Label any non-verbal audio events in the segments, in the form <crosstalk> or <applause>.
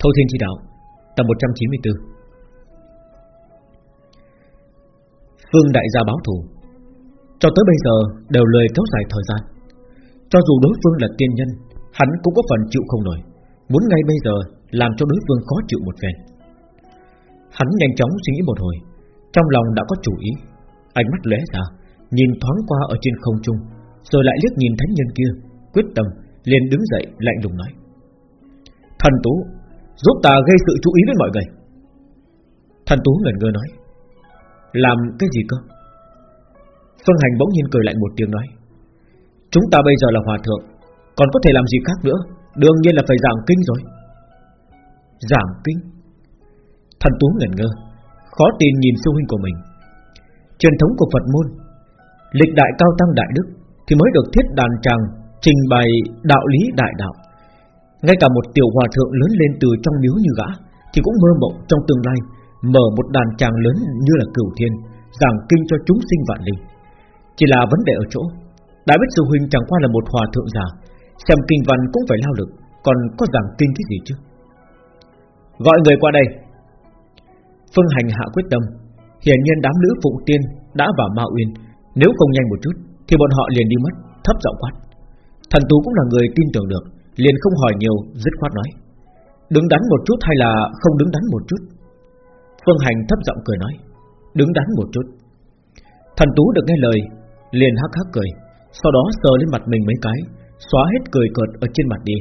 Thâu Thiên Chi Đạo, Tập 194 Phương Đại gia báo thù. Cho tới bây giờ đều lời kéo dài thời gian. Cho dù đối phương là tiên nhân, Hắn cũng có phần chịu không nổi. Muốn ngay bây giờ làm cho đối phương khó chịu một phen. Hắn nhanh chóng suy nghĩ một hồi, Trong lòng đã có chủ ý. Ánh mắt lóe ra, Nhìn thoáng qua ở trên không trung, Rồi lại liếc nhìn thánh nhân kia, Quyết tâm liền đứng dậy lạnh lùng nói. Thần Tú Giúp ta gây sự chú ý với mọi người. Thần Tú ngẩn ngơ nói, Làm cái gì cơ? Phương Hành bỗng nhiên cười lạnh một tiếng nói, Chúng ta bây giờ là hòa thượng, Còn có thể làm gì khác nữa? Đương nhiên là phải giảng kinh rồi. Giảng kinh? Thần Tú ngẩn ngơ, Khó tin nhìn sư huynh của mình. Truyền thống của Phật môn, Lịch đại cao tăng đại đức Thì mới được thiết đàn tràng Trình bày đạo lý đại đạo ngay cả một tiểu hòa thượng lớn lên từ trong miếu như gã Thì cũng mơ mộng trong tương lai Mở một đàn tràng lớn như là cửu thiên, Giảng kinh cho chúng sinh vạn linh. Chỉ là vấn đề ở chỗ Đại biết sư huynh chẳng qua là một hòa thượng già, Xem kinh văn cũng phải lao lực, Còn có giảng kinh cái gì chứ? Gọi người qua đây. Phương hành hạ quyết tâm, Hiển nhiên đám nữ phụ tiên đã vào Ma Uyên, Nếu không nhanh một chút Thì bọn họ liền đi mất, Thấp giọng quát. Thần Tú cũng là người tin tưởng được Liền không hỏi nhiều, Dứt khoát nói, Đứng đắn một chút hay là không đứng đắn một chút? Phương Hành thấp giọng cười nói, Đứng đắn một chút. Thần Tú được nghe lời, Liền hắc hắc cười, Sau đó sờ lên mặt mình mấy cái, Xóa hết cười cợt ở trên mặt đi.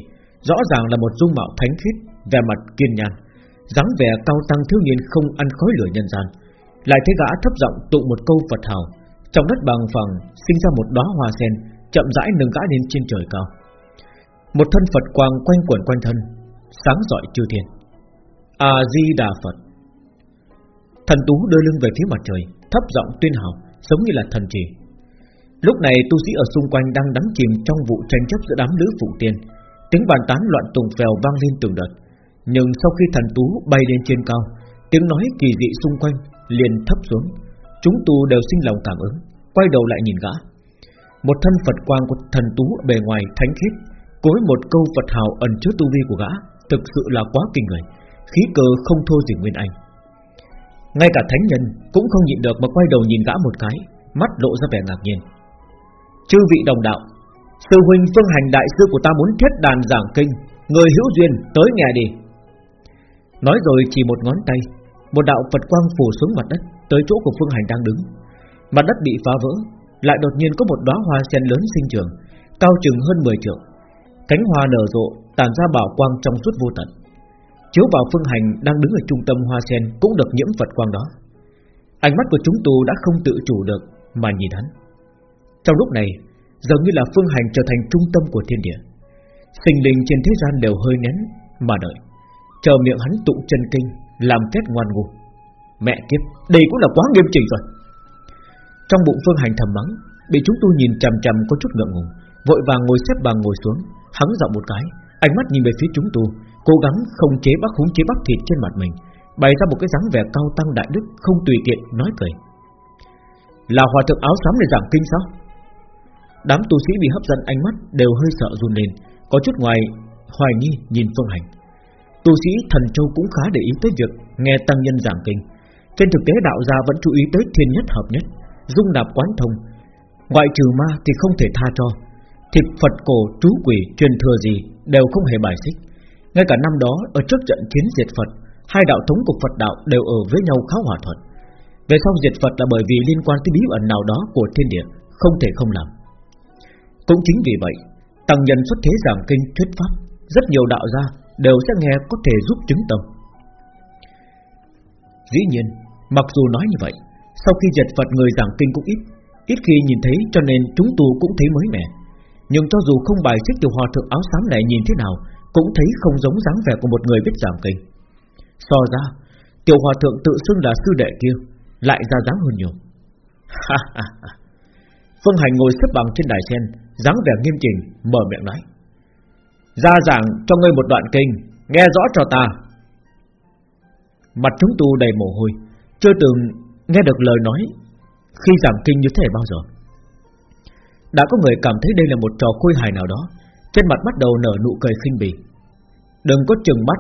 Rõ ràng là một dung mạo thánh khiết, Vẻ mặt kiên nhàn, dáng vẻ cao tăng thiếu niên không ăn khói lửa nhân gian. Lại thấy gã thấp giọng tụng một câu Phật hào, Trong đất bằng phẳng sinh ra một đóa hoa sen, Chậm rãi nâng gã lên trên trời cao một thân Phật quang quanh quẩn quanh thân, Sáng rọi chư thiên. A-di-đà Phật. Thần Tú đưa lưng về phía mặt trời, Thấp giọng tuyên hào Giống như là thần trì Lúc này tu sĩ ở xung quanh đang đắm chìm Trong vụ tranh chấp giữa đám nữ phụ tiên. Tiếng bàn tán loạn tùng phèo vang lên từng đợt. Nhưng sau khi thần Tú bay lên trên cao, Tiếng nói kỳ dị xung quanh liền thấp xuống. Chúng tu đều sinh lòng cảm ứng, Quay đầu lại nhìn gã. Một thân Phật quang của thần Tú bề ngoài thánh khiết Cối một câu Phật hào ẩn chứa tu vi của gã, Thực sự là quá kinh người, Khí cơ không thua gì Nguyên Anh. Ngay cả thánh nhân cũng không nhịn được Mà quay đầu nhìn gã một cái, Mắt lộ ra vẻ ngạc nhiên. Chư vị đồng đạo, Sư huynh phương hành đại sư của ta muốn thiết đàn giảng kinh, Người hữu duyên tới nghe đi. Nói rồi chỉ một ngón tay, Một đạo Phật quang phủ xuống mặt đất, Tới chỗ của phương hành đang đứng. Mặt đất bị phá vỡ, Lại đột nhiên có một đóa hoa sen lớn sinh trưởng, Cao chừng hơn 10 trượng. Cánh hoa nở rộ tản ra bảo quang trong suốt vô tận. Chiếu vào phương hành đang đứng ở trung tâm hoa sen Cũng được nhiễm Phật quang đó. Ánh mắt của chúng tu đã không tự chủ được Mà nhìn hắn. Trong lúc này Dường như là phương hành trở thành trung tâm của thiên địa. Sinh linh trên thế gian đều hơi nén Mà đợi. Chờ miệng hắn tụng chân kinh Làm kết ngoan ngu Mẹ kiếp, đây cũng là quá nghiêm chỉnh rồi. Trong bụng phương hành thầm mắng Bị chúng tu nhìn chằm chằm có chút ngượng ngùng Vội vàng ngồi xếp bằng ngồi xuống. Hắn giọng một cái, Ánh mắt nhìn về phía chúng tu Cố gắng không chế bắt húng chế bắp thịt trên mặt mình, Bày ra một cái dáng vẻ cao tăng đại đức, Không tùy tiện, nói cười. Là hòa thượng áo xám để giảng kinh sao? Đám tu sĩ bị hấp dẫn ánh mắt Đều hơi sợ run lên, Có chút ngoài hoài nghi nhìn phương hành. Tu sĩ thần châu cũng khá để ý tới việc Nghe tăng nhân giảng kinh. Trên thực tế đạo gia vẫn chú ý tới thiên nhất hợp nhất, Dung nạp quán thông. Ngoại trừ ma thì không thể tha cho. Thịt Phật cổ trú quỷ truyền thừa gì Đều không hề bài xích. Ngay cả năm đó, ở trước trận chiến diệt Phật, Hai đạo thống của Phật đạo đều ở với nhau khá hòa thuận. Về sau diệt Phật là bởi vì liên quan tới bí ẩn nào đó của thiên địa, Không thể không làm. Cũng chính vì vậy, Tăng nhân xuất thế giảng kinh thuyết pháp, Rất nhiều đạo gia đều sẽ nghe có thể giúp chứng tâm. Dĩ nhiên, Mặc dù nói như vậy, Sau khi diệt Phật người giảng kinh cũng ít Ít khi nhìn thấy cho nên chúng tu cũng thấy mới mẻ nhưng cho dù không bài xích tiểu hòa thượng áo xám này nhìn thế nào, Cũng thấy không giống dáng vẻ của một người biết giảm kinh. So ra, Tiểu hòa thượng tự xưng là sư đệ kia Lại ra dáng hơn nhiều. Phương Hành ngồi xếp bằng trên đài sen, dáng vẻ nghiêm chỉnh, Mở miệng nói. Ra giảng cho ngươi một đoạn kinh, Nghe rõ cho ta. Mặt chúng tu đầy mồ hôi, Chưa từng nghe được lời nói Khi giảng kinh như thế bao giờ đã có người cảm thấy đây là một trò khôi hài nào đó. Trên mặt bắt đầu nở nụ cười khinh bỉ. Đừng có chừng mắt.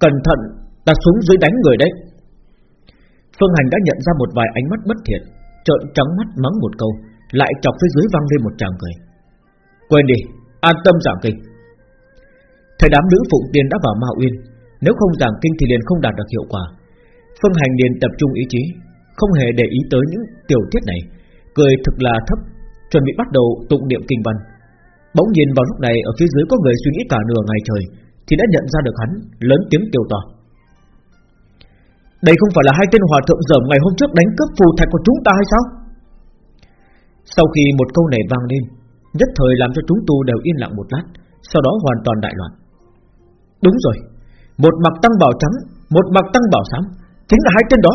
Cẩn thận Ta xuống dưới đánh người đấy. Phương Hành đã nhận ra một vài ánh mắt bất thiện Trợn trắng mắt mắng một câu Lại chọc phía dưới vang lên một tràng cười. Quên đi, an tâm giảng kinh. Thời đám nữ phụng tiên đã vào Ma Uyên Nếu không giảng kinh thì liền không đạt được hiệu quả. Phương Hành liền tập trung ý chí Không hề để ý tới những tiểu tiết này. Cười thực là thấp Chuẩn bị bắt đầu tụng niệm kinh văn. Bỗng nhìn vào lúc này, ở phía dưới có người suy nghĩ cả nửa ngày trời, Thì đã nhận ra được hắn, Lớn tiếng kêu to. Đây không phải là hai tên hòa thượng dởm ngày hôm trước đánh cướp phù thạch của chúng ta hay sao? Sau khi một câu này vang lên, Nhất thời làm cho chúng tu đều yên lặng một lát, Sau đó hoàn toàn đại loạn. Đúng rồi, Một mặt tăng bảo trắng, Một mặt tăng bảo xám Chính là hai tên đó.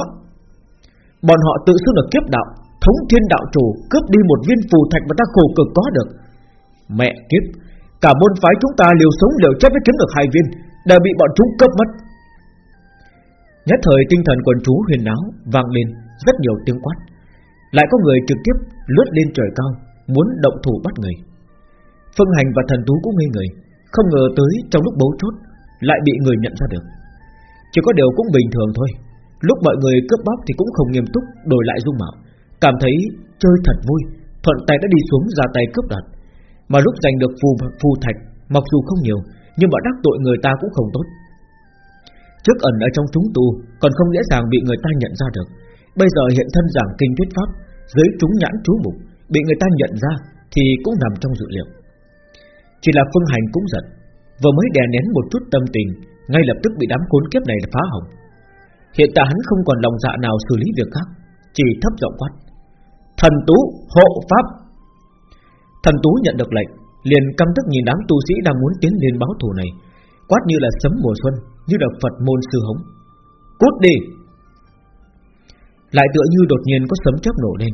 Bọn họ tự xưng là kiếp đạo Thống thiên đạo chủ cướp đi một viên phù thạch mà ta khổ cực có được. Mẹ kiếp, Cả môn phái chúng ta liều sống liều chết mới kiếm được hai viên đã bị bọn chúng cướp mất. Nhất thời tinh thần quần chú huyền náo vang lên, rất nhiều tiếng quát. Lại có người trực tiếp lướt lên trời cao, Muốn động thủ bắt người. Phương hành và thần tú cũng ngây người, Không ngờ tới trong lúc bấu chốt Lại bị người nhận ra được. Chỉ có điều cũng bình thường thôi, Lúc mọi người cướp bóc thì cũng không nghiêm túc, Đổi lại dung mạo. Cảm thấy chơi thật vui Thuận tay đã đi xuống ra tay cướp đoạt. Mà lúc giành được phù, phù thạch Mặc dù không nhiều Nhưng mà đắc tội người ta cũng không tốt. Trước ẩn ở trong chúng tu Còn không dễ dàng bị người ta nhận ra được. Bây giờ hiện thân giảng kinh thuyết pháp Dưới chúng nhãn chú mục Bị người ta nhận ra Thì cũng nằm trong dự liệu. Chỉ là phương hành cũng giận Vừa mới đè nén một chút tâm tình Ngay lập tức bị đám khốn kiếp này phá hỏng. Hiện tại hắn không còn lòng dạ nào xử lý việc khác Chỉ thấp giọng quát. Thần tú hộ pháp. Thần tú nhận được lệnh, Liền căm tức nhìn đám tu sĩ đang muốn tiến lên báo thù này. Quát như là sấm mùa xuân, Như là Phật môn sư hống. Cút đi! Lại tựa như đột nhiên có sấm chớp nổ lên.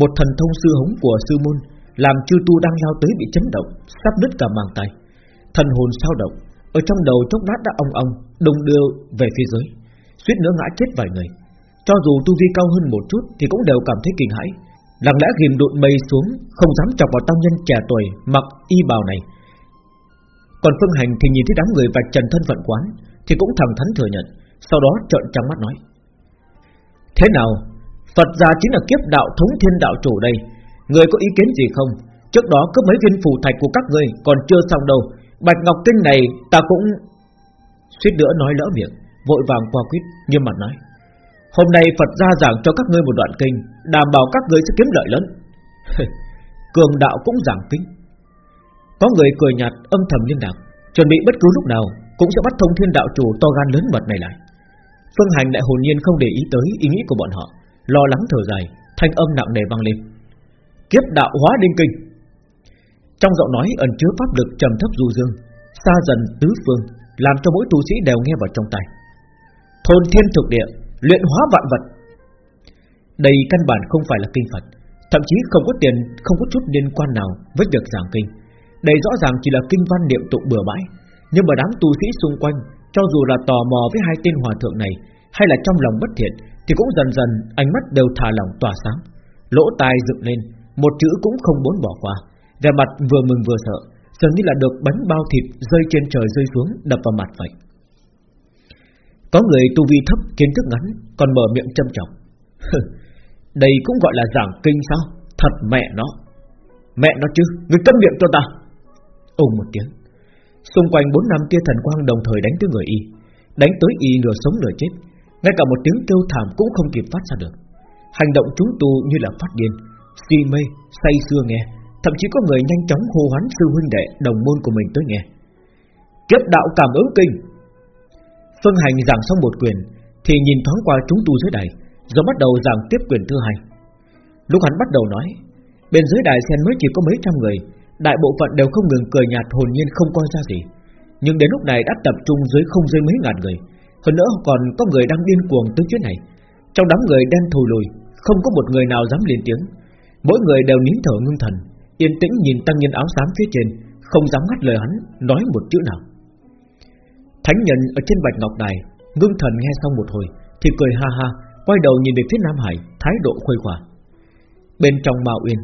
Một thần thông sư hống của sư môn Làm chư tu đang lao tới bị chấn động, Sắp đứt cả màng tay. Thần hồn sao động, Ở trong đầu chốc lát đã ong ong đông đưa về phía dưới. Suýt nữa ngã chết vài người cho dù tu vi cao hơn một chút Thì cũng đều cảm thấy kinh hãi. Lặng lẽ ghim đụn mây xuống, Không dám chọc vào tăng nhân trẻ tuổi Mặc y bào này. Còn Phương Hành thì nhìn thấy đám người vạch trần thân phận quán, Thì cũng thẳng thắn thừa nhận, Sau đó trợn trắng mắt nói. Thế nào? Phật gia chính là kiếp đạo thống thiên đạo chủ đây. Người có ý kiến gì không? Trước đó cướp mấy viên phù thạch của các ngươi Còn chưa xong đâu. Bạch Ngọc Kinh này ta cũng Suýt nữa nói lỡ miệng, Vội vàng qua quyết nghiêm mặt nói. Hôm nay Phật ra giảng cho các ngươi một đoạn kinh, Đảm bảo các ngươi sẽ kiếm lợi lớn. <laughs> Cường đạo cũng giảng kinh. Có người cười nhạt, âm thầm liên lạc, Chuẩn bị bất cứ lúc nào Cũng sẽ bắt thông thiên đạo chủ to gan lớn mật này lại. Phương Hành lại hồn nhiên không để ý tới ý nghĩ của bọn họ, Lo lắng thở dài, Thanh âm nặng nề vang lên. Kiếp đạo hóa đinh kinh. Trong giọng nói ẩn chứa pháp lực trầm thấp du dương, Xa dần tứ phương, Làm cho mỗi tu sĩ đều nghe vào trong tai. Thôn thiên thực địa luyện hóa vạn vật. Đây căn bản không phải là kinh Phật, thậm chí không có tiền, không có chút liên quan nào với việc giảng kinh. Đây rõ ràng chỉ là kinh văn niệm tụng bừa bãi, nhưng mà đám tu sĩ xung quanh, cho dù là tò mò với hai tên hòa thượng này, hay là trong lòng bất thiện, thì cũng dần dần ánh mắt đều thả lỏng tỏa sáng, lỗ tai dựng lên, một chữ cũng không muốn bỏ qua, vẻ mặt vừa mừng vừa sợ, dường như là được bánh bao thịt rơi trên trời rơi xuống đập vào mặt vậy. Có người tu vi thấp kiến thức ngắn Còn mở miệng châm trọng <laughs> Đây cũng gọi là giảng kinh sao? Thật mẹ nó. Mẹ nó chứ, người câm miệng cho ta. Ông một tiếng. Xung quanh bốn năm tia thần quang đồng thời đánh tới người y. Đánh tới y nửa sống nửa chết. Ngay cả một tiếng kêu thảm cũng không kịp phát ra được. Hành động chúng tu như là phát điên. Si mê, say xưa nghe. Thậm chí có người nhanh chóng hô hoán sư huynh đệ Đồng môn của mình tới nghe. Kiếp đạo cảm ứng kinh. Phương Hành giảng xong một quyền Thì nhìn thoáng qua chúng tu dưới đài, Rồi bắt đầu giảng tiếp quyền thứ hai. Lúc hắn bắt đầu nói, Bên dưới đài sen mới chỉ có mấy trăm người, Đại bộ phận đều không ngừng cười nhạt hồn nhiên không coi ra gì. Nhưng đến lúc này đã tập trung dưới không dưới mấy ngàn người, Hơn nữa còn có người đang điên cuồng tới chuyến này. Trong đám người đen thù lùi, Không có một người nào dám lên tiếng. Mỗi người đều nín thở ngưng thần, Yên tĩnh nhìn tăng nhân áo xám phía trên, Không dám ngắt lời hắn Nói một chữ nào. Thánh nhân ở trên bạch ngọc đài Ngưng thần nghe xong một hồi, Thì cười ha ha, Quay đầu nhìn về phía Nam Hải, Thái độ khuây khỏa. Bên trong Mao Uyên,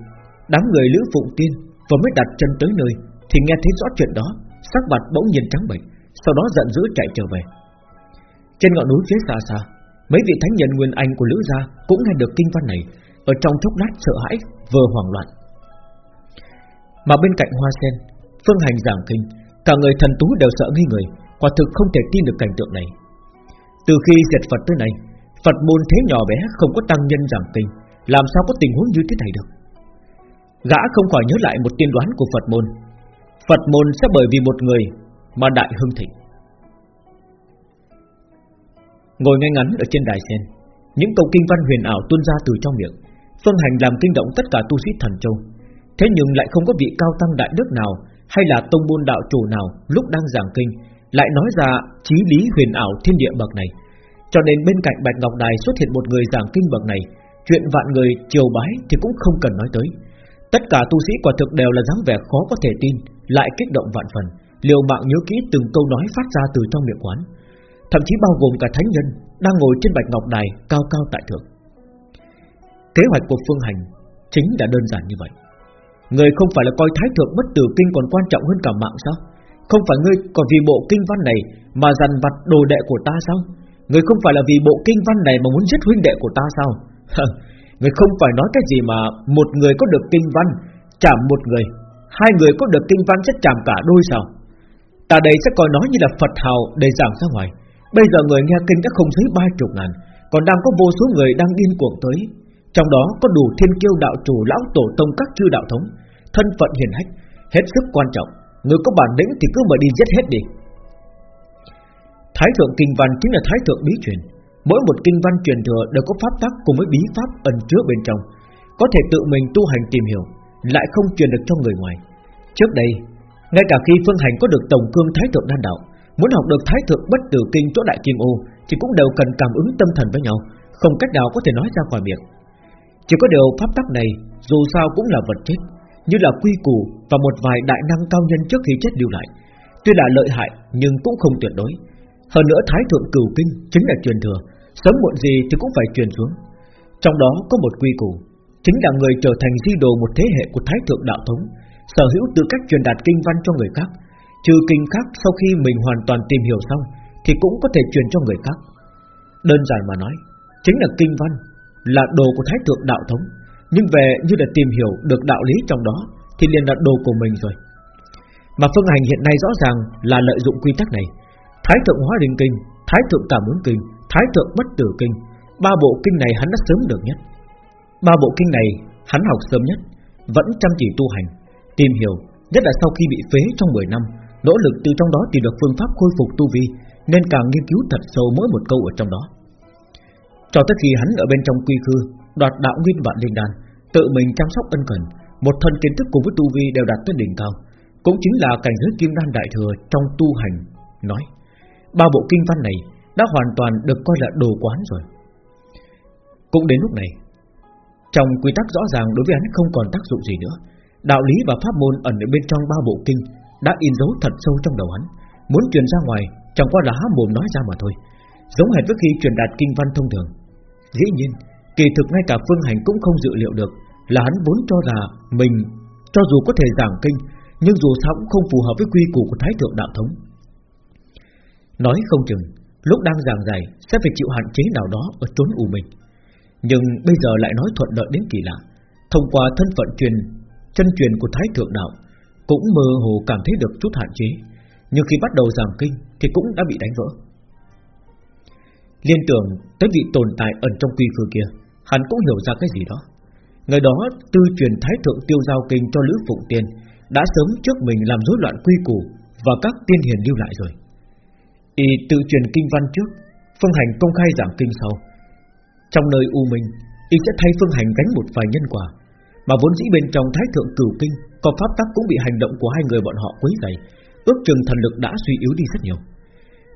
Đám người Lữ Phụng Tiên Vừa mới đặt chân tới nơi, Thì nghe thấy rõ chuyện đó, Sắc mặt bỗng nhiên trắng bệch, Sau đó giận dữ chạy trở về. Trên ngọn núi phía xa xa, Mấy vị thánh nhân nguyên anh của Lữ Gia Cũng nghe được kinh văn này, Ở trong chốc lát sợ hãi vừa hoảng loạn. Mà bên cạnh hoa sen, Phương hành giảng kinh, Cả người thần tú đều sợ nghi người Quả thực không thể tin được cảnh tượng này. Từ khi diệt Phật tới nay, Phật môn thế nhỏ bé không có tăng nhân giảng kinh Làm sao có tình huống như thế này được? Gã không khỏi nhớ lại một tiên đoán của Phật môn. Phật môn sẽ bởi vì một người Mà đại hưng thịnh. Ngồi ngay ngắn ở trên đài sen, Những câu kinh văn huyền ảo tuôn ra từ trong miệng, Phương hành làm kinh động tất cả tu sĩ thần châu. Thế nhưng lại không có vị cao tăng đại đức nào Hay là tông môn đạo chủ nào Lúc đang giảng kinh lại nói ra trí lý huyền ảo thiên địa bậc này. Cho nên bên cạnh Bạch Ngọc Đài xuất hiện một người giảng kinh bậc này, Chuyện vạn người triều bái thì cũng không cần nói tới. Tất cả tu sĩ quả thực đều là dáng vẻ khó có thể tin, Lại kích động vạn phần, Liều mạng nhớ kỹ từng câu nói phát ra từ trong miệng quán. Thậm chí bao gồm cả thánh nhân Đang ngồi trên bạch ngọc đài cao cao tại thượng. Kế hoạch của Phương Hành Chính là đơn giản như vậy. Người không phải là coi thái thượng bất tử kinh còn quan trọng hơn cả mạng sao? Không phải ngươi còn vì bộ kinh văn này Mà dằn vặt đồ đệ của ta sao? Người không phải là vì bộ kinh văn này Mà muốn giết huynh đệ của ta sao? Người không phải nói cái gì mà Một người có được kinh văn Chạm một người, Hai người có được kinh văn sẽ chạm cả đôi sao? Ta đây sẽ coi nó như là Phật hào để giảng ra ngoài. Bây giờ người nghe kinh đã không dưới ba chục ngàn, Còn đang có vô số người đang điên cuồng tới. Trong đó có đủ thiên kiêu đạo chủ, Lão tổ tông các chư đạo thống, Thân phận hiền hách, Hết sức quan trọng. Người có bản lĩnh thì cứ mà đi giết hết đi. Thái thượng kinh văn chính là thái thượng bí truyền. Mỗi một kinh văn truyền thừa đều có pháp tắc cùng với bí pháp ẩn chứa bên trong. Có thể tự mình tu hành tìm hiểu, Lại không truyền được cho người ngoài. Trước đây, Ngay cả khi Phương Hành có được tổng cương thái thượng đan đạo, Muốn học được thái thượng bất tử kinh chỗ đại kim ô, Thì cũng đều cần cảm ứng tâm thần với nhau, Không cách nào có thể nói ra khỏi miệng. Chỉ có điều pháp tắc này Dù sao cũng là vật chết như là quy củ và một vài đại năng cao nhân trước khi chết lưu lại. Tuy là lợi hại, nhưng cũng không tuyệt đối. Hơn nữa, thái thượng cửu kinh Chính là truyền thừa, Sớm muộn gì thì cũng phải truyền xuống. Trong đó có một quy củ, Chính là người trở thành di đồ một thế hệ của thái thượng đạo thống, Sở hữu tư cách truyền đạt kinh văn cho người khác. Trừ kinh khác, sau khi mình hoàn toàn tìm hiểu xong, Thì cũng có thể truyền cho người khác. Đơn giản mà nói, Chính là kinh văn Là đồ của thái thượng đạo thống. Nhưng về như là tìm hiểu được đạo lý trong đó, Thì liền là đồ của mình rồi. Mà phương hành hiện nay rõ ràng Là lợi dụng quy tắc này. Thái thượng hóa đình kinh, Thái thượng cảm ứng kinh, Thái thượng bất tử kinh, Ba bộ kinh này hắn đã sớm được nhất Ba bộ kinh này hắn học sớm nhất, Vẫn chăm chỉ tu hành, Tìm hiểu, Nhất là sau khi bị phế trong 10 năm, Nỗ lực từ trong đó tìm được phương pháp khôi phục tu vi, Nên càng nghiên cứu thật sâu mỗi một câu ở trong đó. Cho tới khi hắn ở bên trong quy khư Đoạt đạo nguyên vạn linh đan Tự mình chăm sóc ân cần Một thân kiến thức cùng với tu vi đều đạt tới đỉnh cao Cũng chính là cảnh giới kim đan đại thừa Trong tu hành Nói Ba bộ kinh văn này đã hoàn toàn được coi là đồ quán rồi Cũng đến lúc này Trong quy tắc rõ ràng đối với hắn không còn tác dụng gì nữa Đạo lý và pháp môn ẩn ở bên trong ba bộ kinh đã in dấu thật sâu trong đầu hắn, muốn truyền ra ngoài chẳng qua là há mồm nói ra mà thôi, giống hệt với khi truyền đạt kinh văn thông thường. Dĩ nhiên, kỳ thực ngay cả Phương Hành cũng không dự liệu được là hắn vốn cho là mình cho dù có thể giảng kinh, nhưng dù sao cũng không phù hợp với quy củ của Thái thượng đạo thống. Nói không chừng, lúc đang giảng giải sẽ phải chịu hạn chế nào đó ở trốn ủ mình. Nhưng bây giờ lại nói thuận lợi đến kỳ lạ, thông qua thân phận truyền chân truyền của Thái thượng đạo cũng mơ hồ cảm thấy được chút hạn chế, nhưng khi bắt đầu giảng kinh thì cũng đã bị đánh vỡ. Liên tưởng tới vị tồn tại ẩn trong quy khư kia, hắn cũng hiểu ra cái gì đó. Người đó tư truyền thái thượng tiêu giao kinh cho Lữ Phụng Tiên đã sớm trước mình làm rối loạn quy củ và các tiên hiền lưu lại rồi. Y tự truyền kinh văn trước, Phương Hành công khai giảng kinh sau. Trong nơi u minh, y sẽ thay Phương Hành gánh một vài nhân quả, mà vốn dĩ bên trong thái thượng cửu kinh có pháp tắc cũng bị hành động của hai người bọn họ quấy rầy, ước chừng thần lực đã suy yếu đi rất nhiều.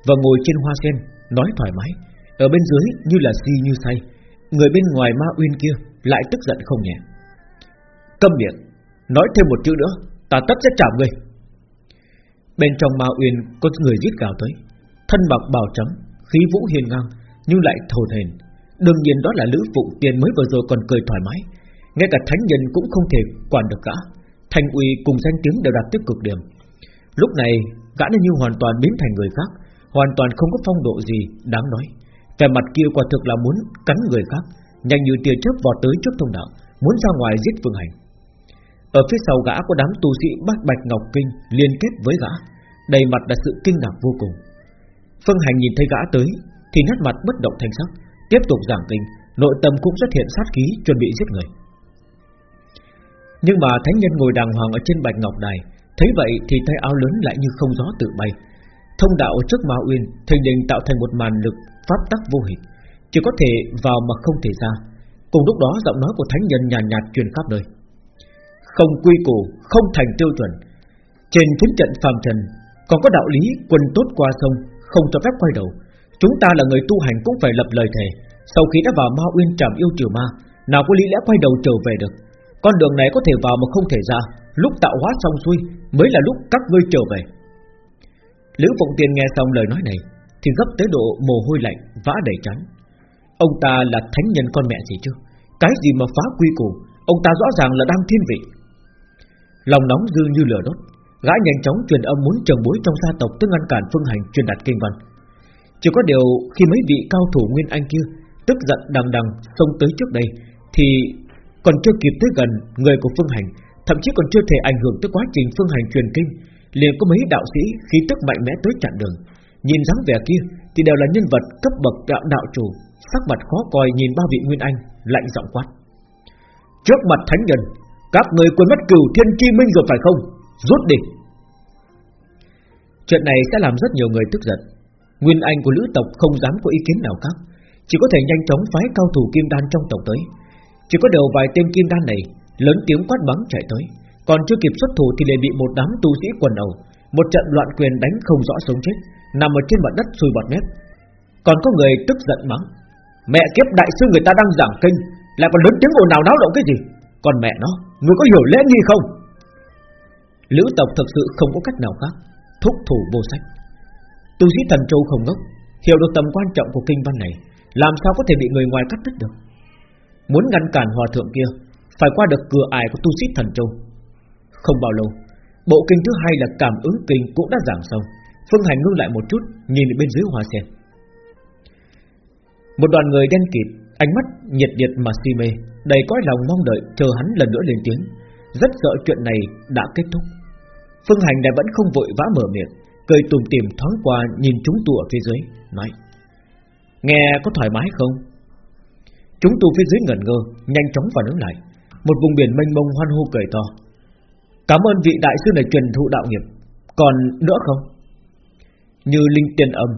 Và ngồi trên hoa sen, nói thoải mái, ở bên dưới như là si như say, người bên ngoài ma uyên kia lại tức giận không nhẹ. Câm miệng, nói thêm một chữ nữa, ta tất sẽ trả ngươi. Bên trong ma uyên có người giết gào tới, thân mặc bào trắng, khí vũ hiền ngang, nhưng lại thồn hền. Đương nhiên đó là Lữ Phụng Tiên mới vừa rồi còn cười thoải mái, ngay cả thánh nhân cũng không thể quản được cả. Thành uy cùng danh tiếng đều đạt tới cực điểm Lúc này gã như hoàn toàn biến thành người khác Hoàn toàn không có phong độ gì đáng nói cái mặt kia quả thực là muốn cắn người khác, Nhanh như tia chớp vọt tới trước thông đạo, Muốn ra ngoài giết Phương Hành. Ở phía sau gã có đám tu sĩ bát bạch ngọc kinh Liên kết với gã, Đầy mặt là sự kinh ngạc vô cùng. Phương Hành nhìn thấy gã tới, Thì nét mặt bất động thanh sắc, Tiếp tục giảng kinh, Nội tâm cũng xuất hiện sát khí, chuẩn bị giết người. Nhưng mà thánh nhân ngồi đàng hoàng ở trên bạch ngọc đài, Thấy vậy thì tay áo lớn lại như không gió tự bay Thông đạo trước Ma Uyên Thình lình tạo thành một màn lực pháp tắc vô hình. Chỉ có thể vào mà không thể ra. Cùng lúc đó giọng nói của thánh nhân nhàn nhạt, nhạt truyền khắp nơi. Không quy củ Không thành tiêu chuẩn. Trên chiến trận phàm trần Còn có đạo lý quân tốt qua sông Không cho phép quay đầu. Chúng ta là người tu hành cũng phải lập lời thề. Sau khi đã vào Ma Uyên trảm yêu trừ ma Nào có lý lẽ quay đầu trở về được? Con đường này có thể vào mà không thể ra. Lúc tạo hóa xong xuôi Mới là lúc các ngươi trở về. Lữ Phụng Tiên nghe xong lời nói này, Thì gấp tới độ mồ hôi lạnh Vã đầy trắng Ông ta là thánh nhân con mẹ gì chứ? Cái gì mà phá quy củ? Ông ta rõ ràng là đang thiên vị. Lòng nóng dư như lửa đốt, Gã nhanh chóng truyền âm muốn trường bối trong gia tộc Tức ngăn cản phương hành truyền đạt kinh văn. Chỉ có điều khi mấy vị cao thủ Nguyên Anh kia Tức giận đằng đằng xông tới trước đây, Thì còn chưa kịp tới gần người của phương hành, Thậm chí còn chưa thể ảnh hưởng tới quá trình phương hành truyền kinh liền có mấy đạo sĩ khí tức mạnh mẽ tới chặn đường. Nhìn dáng vẻ kia thì đều là nhân vật cấp bậc đạo đạo chủ, sắc mặt khó coi nhìn ba vị nguyên anh, lạnh giọng quát: trước mặt thánh nhân, các người quên mất cửu thiên chi minh rồi phải không? Rút đi. Chuyện này sẽ làm rất nhiều người tức giận. Nguyên anh của lữ tộc không dám có ý kiến nào khác, chỉ có thể nhanh chóng phái cao thủ kim đan trong tộc tới. Chỉ có đầu vài tên kim đan này lớn tiếng quát bắn chạy tới, còn chưa kịp xuất thủ thì liền bị một đám tu sĩ quần đầu, Một trận loạn quyền đánh không rõ sống chết, Nằm ở trên mặt đất sùi bọt mép Còn có người tức giận mắng, Mẹ kiếp, đại sư người ta đang giảng kinh, Lại còn lớn tiếng ồn nào náo động cái gì? Còn mẹ nó, Người có hiểu lễ nghi không? Lữ tộc thực sự không có cách nào khác, Thúc thủ vô sách. Tu sĩ thần châu không ngốc, Hiểu được tầm quan trọng của kinh văn này, Làm sao có thể bị người ngoài cắt đứt được? Muốn ngăn cản hòa thượng kia, Phải qua được cửa ải của tu sĩ thần châu không bao lâu, Bộ kinh thứ hai là cảm ứng kinh cũng đã giảng xong. Phương Hành ngưng lại một chút, Nhìn bên dưới hoa sen. Một đoàn người đen kịt, Ánh mắt nhiệt nhiệt mà si mê, Đầy cõi lòng mong đợi chờ hắn lần nữa lên tiếng. Rất sợ chuyện này đã kết thúc. Phương Hành lại vẫn không vội vã mở miệng, Cười tùm tìm thoáng qua Nhìn chúng tụ ở phía dưới, Nói, Nghe có thoải mái không? Chúng tụ phía dưới ngẩn ngơ, Nhanh chóng phản ứng lại. Một vùng biển mênh mông hoan hô cười to. Cảm ơn vị đại sư này truyền thụ đạo nghiệp. Còn nữa không? Như linh tiền âm,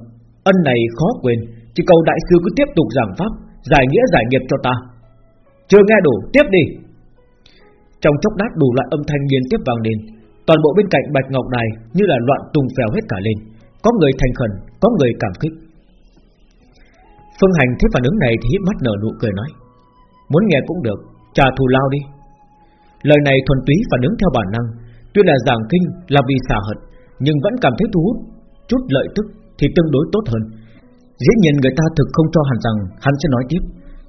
Ân này khó quên, Chỉ cầu đại sư cứ tiếp tục giảng pháp, Giải nghĩa giải nghiệp cho ta. Chưa nghe đủ, tiếp đi. Trong chốc đát đủ loại âm thanh liên tiếp vang lên, Toàn bộ bên cạnh Bạch Ngọc Đài Như là loạn tùng phèo hết cả lên. Có người thành khẩn, Có người cảm kích. Phương Hành thấy phản ứng này thì hít mắt nở nụ cười nói, Muốn nghe cũng được, Trả thù lao đi. Lời này thuần túy và đứng theo bản năng. Tuy là giảng kinh, là vì xả hận, Nhưng vẫn cảm thấy thu hút, Chút lợi tức thì tương đối tốt hơn. Dĩ nhiên người ta thực không cho hắn rằng Hắn sẽ nói tiếp,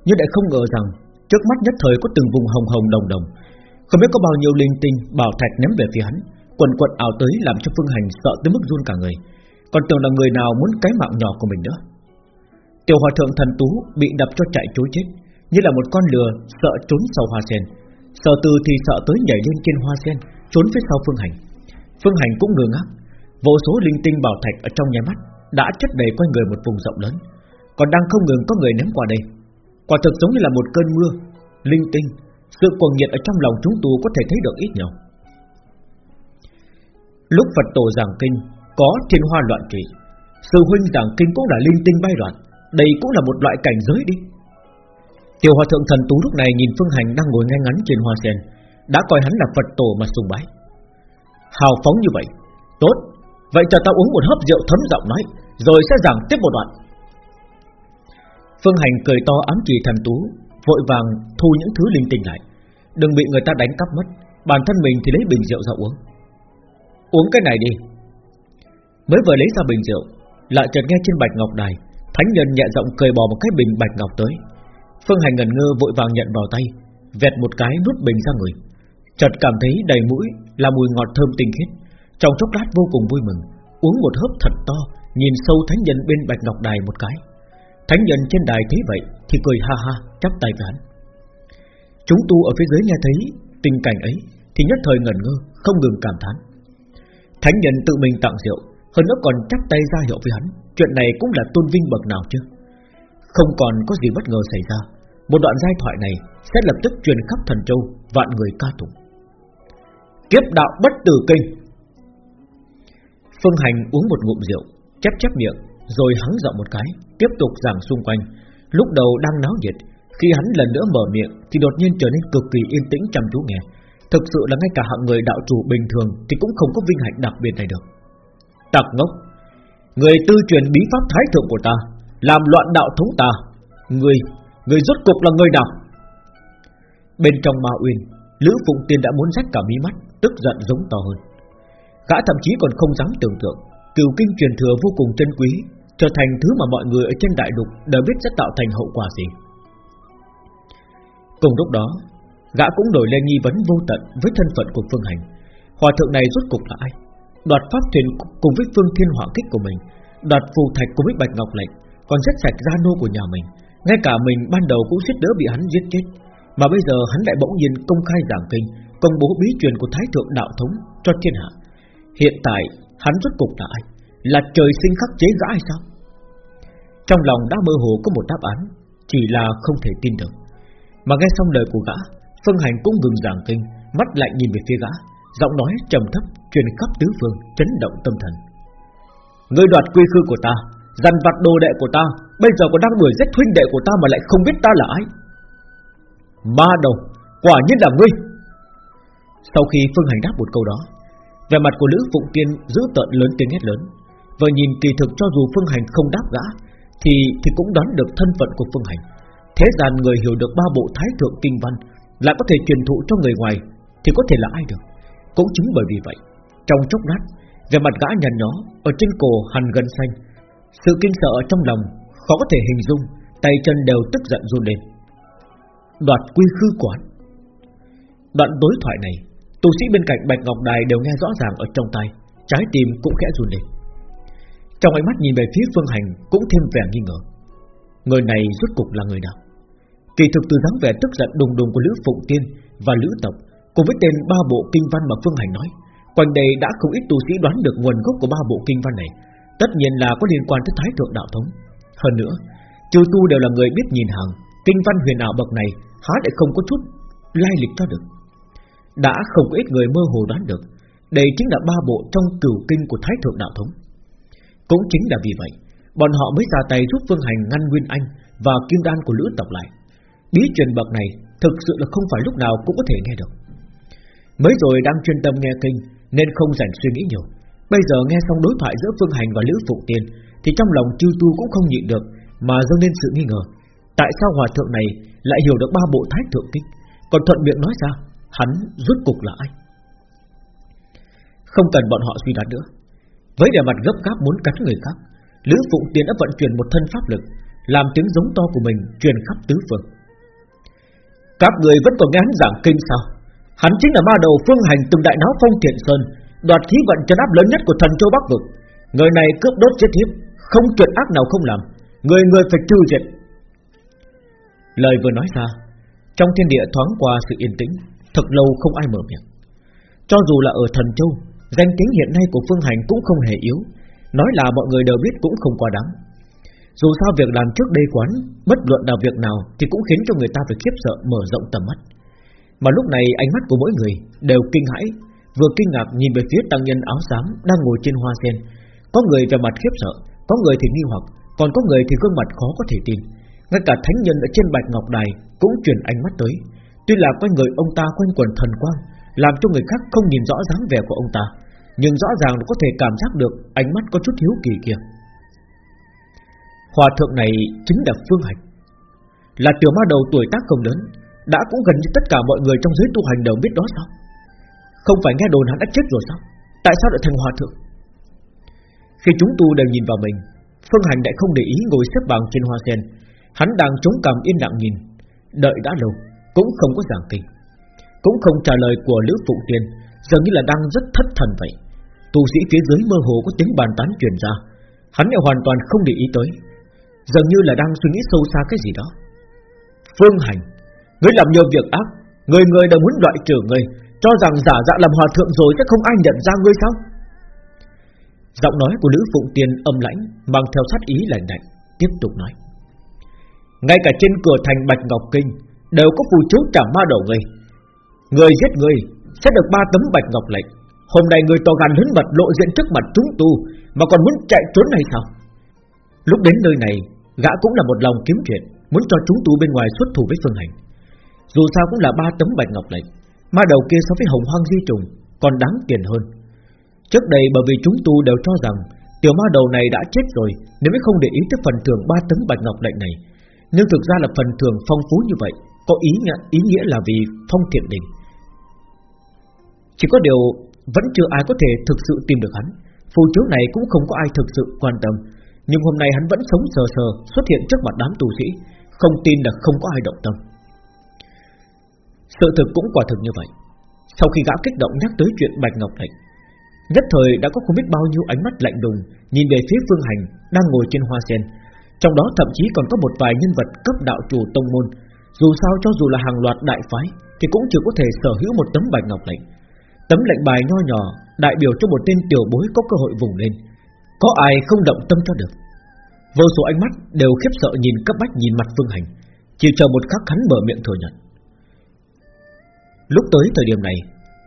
Nhưng lại không ngờ rằng Trước mắt nhất thời có từng vùng hồng hồng đồng đồng. Không biết có bao nhiêu linh tinh, Bảo thạch ném về phía hắn, Quần quận ảo tới làm cho phương hành sợ tới mức run cả người. Còn tưởng là người nào muốn cái mạng nhỏ của mình nữa. Tiểu hòa thượng thần tú Bị đập cho chạy chối chết, Như là một con lừa sợ trốn sau hoa sen. Sở từ thì sợ tới nhảy lên trên hoa sen, Trốn phía sau Phương Hành. Phương Hành cũng ngơ ngác, Vô số linh tinh bảo thạch ở trong nhà mắt Đã chất đầy quanh người một vùng rộng lớn, Còn đang không ngừng có người ném qua đây. Quả thực giống như là một cơn mưa, Linh tinh, Sự cuồng nhiệt ở trong lòng chúng tu có thể thấy được ít nhiều. Lúc Phật tổ giảng kinh Có thiên hoa loạn trị Sư huynh giảng kinh cũng là linh tinh bay loạn, Đây cũng là một loại cảnh giới đi. Tiểu hòa thượng thần tú lúc này nhìn Phương Hành đang ngồi ngay ngắn trên hoa sen, đã coi hắn là Phật tổ mà sùng bái. Hào phóng như vậy, tốt. Vậy cho ta uống một hớp rượu thấm giọng nói, rồi sẽ giảng tiếp một đoạn. Phương Hành cười to ám chỉ thần tú, vội vàng thu những thứ linh tinh lại, đừng bị người ta đánh cắp mất. Bản thân mình thì lấy bình rượu ra uống. Uống cái này đi. Mới vừa lấy ra bình rượu, lại chợt nghe trên bạch ngọc đài, thánh nhân nhẹ giọng cười bỏ một cái bình bạch ngọc tới Phương Hành ngẩn ngơ vội vàng nhận vào tay, Vẹt một cái nuốt bình ra người. Chợt cảm thấy đầy mũi, Là mùi ngọt thơm tinh khiết. Trong chốc lát vô cùng vui mừng, Uống một hớp thật to, Nhìn sâu thánh nhân bên bạch ngọc đài một cái. Thánh nhân trên đài thấy vậy Thì cười ha ha, chắp tay với hắn Chúng tu ở phía dưới nghe thấy Tình cảnh ấy Thì nhất thời ngẩn ngơ, Không ngừng cảm thán. Thánh nhân tự mình tặng rượu, Hơn nữa còn chắp tay ra hiệu với hắn, Chuyện này cũng là tôn vinh bậc nào chứ? Không còn có gì bất ngờ xảy ra. Một đoạn giai thoại này Sẽ lập tức truyền khắp thần châu, Vạn người ca tụng. Kiếp đạo bất tử kinh. Phương Hành uống một ngụm rượu, Chép chép miệng, Rồi hắng giọng một cái, Tiếp tục giảng xung quanh. Lúc đầu đang náo nhiệt, Khi hắn lần nữa mở miệng Thì đột nhiên trở nên cực kỳ yên tĩnh chăm chú nghe. Thực sự là ngay cả hạng người đạo chủ bình thường Thì cũng không có vinh hạnh đặc biệt này được. Tặc ngốc, Người tư truyền bí pháp thái thượng của ta làm loạn đạo thống ta. Người, người rốt cục là người nào? Bên trong ma uyên Lữ Phụng Tiên đã muốn rách cả mí mắt Tức giận giống to hơn. Gã thậm chí còn không dám tưởng tượng Cửu kinh truyền thừa vô cùng chân quý Trở thành thứ mà mọi người ở trên đại lục Đều biết sẽ tạo thành hậu quả gì. Cùng lúc đó Gã cũng đổi lên nghi vấn vô tận Với thân phận của Phương Hành. Hòa thượng này rốt cục là ai? Đoạt pháp thuyền cùng với Phương Thiên Hỏa Kích của mình Đoạt phù thạch cùng với Bạch Ngọc Lệnh còn giết sạch gia nô của nhà mình. Ngay cả mình ban đầu cũng suýt đỡ bị hắn giết chết. Mà bây giờ hắn lại bỗng nhiên công khai giảng kinh, Công bố bí truyền của Thái Thượng Đạo Thống cho thiên hạ. Hiện tại, hắn rốt cục là ai? Là trời sinh khắc chế gã hay sao? Trong lòng đã mơ hồ có một đáp án, Chỉ là không thể tin được. Mà nghe xong lời của gã, Phương Hành cũng ngừng giảng kinh, Mắt lại nhìn về phía gã, Giọng nói trầm thấp, truyền khắp tứ phương, Chấn động tâm thần. Ngươi đoạt quy khư của ta Dằn vặt đồ đệ của ta, Bây giờ còn đang đuổi giết huynh đệ của ta mà lại không biết ta là ai? Ma đầu, Quả nhiên là ngươi. Sau khi Phương Hành đáp một câu đó về mặt của Lữ Phụng Tiên giữ tợn lớn tiếng hét lớn. Vừa nhìn kỳ thực cho dù Phương Hành không đáp gã, Thì thì cũng đoán được thân phận của Phương Hành. Thế gian người hiểu được ba bộ thái thượng kinh văn, Lại có thể truyền thụ cho người ngoài, Thì có thể là ai được? Cũng chính bởi vì vậy, Trong chốc lát Về mặt gã nhằn nhó, Ở trên cổ hằn gần xanh sự kinh sợ trong lòng Khó có thể hình dung, Tay chân đều tức giận run lên. Đoạt quy khư quán. Đoạn đối thoại này, Tu sĩ bên cạnh Bạch Ngọc Đài đều nghe rõ ràng ở trong tay Trái tim cũng khẽ run lên. Trong ánh mắt nhìn về phía Phương Hành Cũng thêm vẻ nghi ngờ. Người này rốt cục là người nào? Kỳ thực từ dáng vẻ tức giận đùng đùng của Lữ Phụng Tiên Và Lữ Tộc, Cùng với tên ba bộ kinh văn mà Phương Hành nói, Quanh đây đã không ít tu sĩ đoán được nguồn gốc của ba bộ kinh văn này Tất nhiên là có liên quan tới Thái Thượng Đạo Thống. Hơn nữa Chư tu đều là người biết nhìn hàng. Kinh văn huyền ảo bậc này, Há lại không có chút lai lịch cho được. Đã không có ít người mơ hồ đoán được, Đây chính là ba bộ trong cửu kinh của Thái Thượng Đạo Thống. Cũng chính là vì vậy, Bọn họ mới ra tay giúp Phương Hành ngăn Nguyên Anh Và kim đan của lữ tộc lại. Bí truyền bậc này Thực sự là không phải lúc nào cũng có thể nghe được. Mới rồi đang chuyên tâm nghe kinh, Nên không dành suy nghĩ nhiều. Bây giờ nghe xong đối thoại giữa Phương Hành và Lữ Phụ Tiên, Thì trong lòng chư tu cũng không nhịn được, Mà dâng lên sự nghi ngờ. Tại sao hòa thượng này lại hiểu được ba bộ thái thượng kinh? Còn thuận miệng nói ra, Hắn rốt cục là ai? Không cần bọn họ suy đoán nữa. Với vẻ mặt gấp gáp muốn cắn người khác, Lữ Phụng Tiên đã vận chuyển một thân pháp lực, Làm tiếng giống to của mình truyền khắp tứ phương. Các người vẫn còn nghe hắn giảng kinh sao? Hắn chính là ma đầu phương hành từng đại náo phong thiện sơn Đoạt khí vận chân áp lớn nhất của thần châu Bắc Vực. Người này cướp đốt chết thiếp Không chuyện ác nào không làm. Người người phải trừ diệt. Lời vừa nói ra, Trong thiên địa thoáng qua sự yên tĩnh, Thật lâu không ai mở miệng. Cho dù là ở thần châu, Danh tiếng hiện nay của Phương Hành cũng không hề yếu. Nói là mọi người đều biết cũng không quá đáng. Dù sao việc làm trước đây quán, Bất luận là việc nào Thì cũng khiến cho người ta phải khiếp sợ mở rộng tầm mắt. Mà lúc này ánh mắt của mỗi người Đều kinh hãi Vừa kinh ngạc nhìn về phía tăng nhân áo xám Đang ngồi trên hoa sen. Có người vẻ mặt khiếp sợ Có người thì nghi hoặc Còn có người thì gương mặt khó có thể tin. Ngay cả thánh nhân ở trên bạch ngọc đài Cũng chuyển ánh mắt tới. Tuy là quanh người ông ta quanh quần thần quang Làm cho người khác không nhìn rõ dáng vẻ của ông ta Nhưng rõ ràng có thể cảm giác được Ánh mắt có chút hiếu kỳ kia. Hòa thượng này chính là Phương hạnh, Là tiểu ma đầu tuổi tác không lớn Đã cũng gần như tất cả mọi người trong giới tu hành đều biết đó sao? Không phải nghe đồn hắn đã chết rồi sao? Tại sao lại thành hòa thượng? Khi chúng tu đều nhìn vào mình, Phương Hành lại không để ý ngồi xếp bằng trên hoa sen. Hắn đang chống cằm yên lặng nhìn. Đợi đã lâu, cũng không có giảng kinh. Cũng không trả lời của Lữ Phụ Tiên Dường như là đang rất thất thần vậy. Tu sĩ phía dưới mơ hồ có tiếng bàn tán truyền ra. Hắn lại hoàn toàn không để ý tới. Dường như là đang suy nghĩ sâu xa cái gì đó. Phương Hành, Ngươi làm nhiều việc ác, Người người đều muốn loại trừ ngươi. Cho rằng giả dạ làm hòa thượng rồi Chắc không ai nhận ra ngươi sao? Giọng nói của nữ phụng tiên âm lãnh, Mang theo sát ý lạnh lạnh Tiếp tục nói. Ngay cả trên cửa thành Bạch Ngọc Kinh, Đều có phù chú trả ma đầu ngươi. Người giết người Sẽ được ba tấm Bạch Ngọc lệnh. Hôm nay người to gan lớn mật lộ diện trước mặt chúng tu, Mà còn muốn chạy trốn hay sao? Lúc đến nơi này, Gã cũng là một lòng kiếm chuyện, Muốn cho chúng tu bên ngoài xuất thủ với Phương Hành. Dù sao cũng là ba tấm bạch ngọc lệnh. Ma đầu kia so với hồng hoang di trùng Còn đáng tiền hơn. Trước đây bởi vì chúng tu đều cho rằng Tiểu ma đầu này đã chết rồi Nếu mới không để ý tới phần thưởng ba tấm bạch ngọc lệnh này. Nhưng thực ra là phần thưởng phong phú như vậy Có ý nghĩa, ý nghĩa là vì phong thiện đình. Chỉ có điều Vẫn chưa ai có thể thực sự tìm được hắn. Phù chú này cũng không có ai thực sự quan tâm. Nhưng hôm nay hắn vẫn sống sờ sờ Xuất hiện trước mặt đám tù sĩ. Không tin là không có ai động tâm. Sự thực cũng quả thực như vậy. Sau khi gã kích động nhắc tới chuyện Bạch Ngọc Lệnh Nhất thời đã có không biết bao nhiêu ánh mắt lạnh lùng Nhìn về phía Phương Hành Đang ngồi trên hoa sen. Trong đó thậm chí còn có một vài nhân vật cấp đạo chủ tông môn. Dù sao cho dù là hàng loạt đại phái Thì cũng chưa có thể sở hữu một tấm bạch ngọc lệnh Tấm lệnh bài nho nhỏ Đại biểu cho một tên tiểu bối có cơ hội vùng lên. Có ai không động tâm cho được? Vô số ánh mắt đều khiếp sợ nhìn cấp bách nhìn mặt Phương Hành, Chỉ chờ một khắc hắn mở miệng thừa nhận. Lúc tới thời điểm này,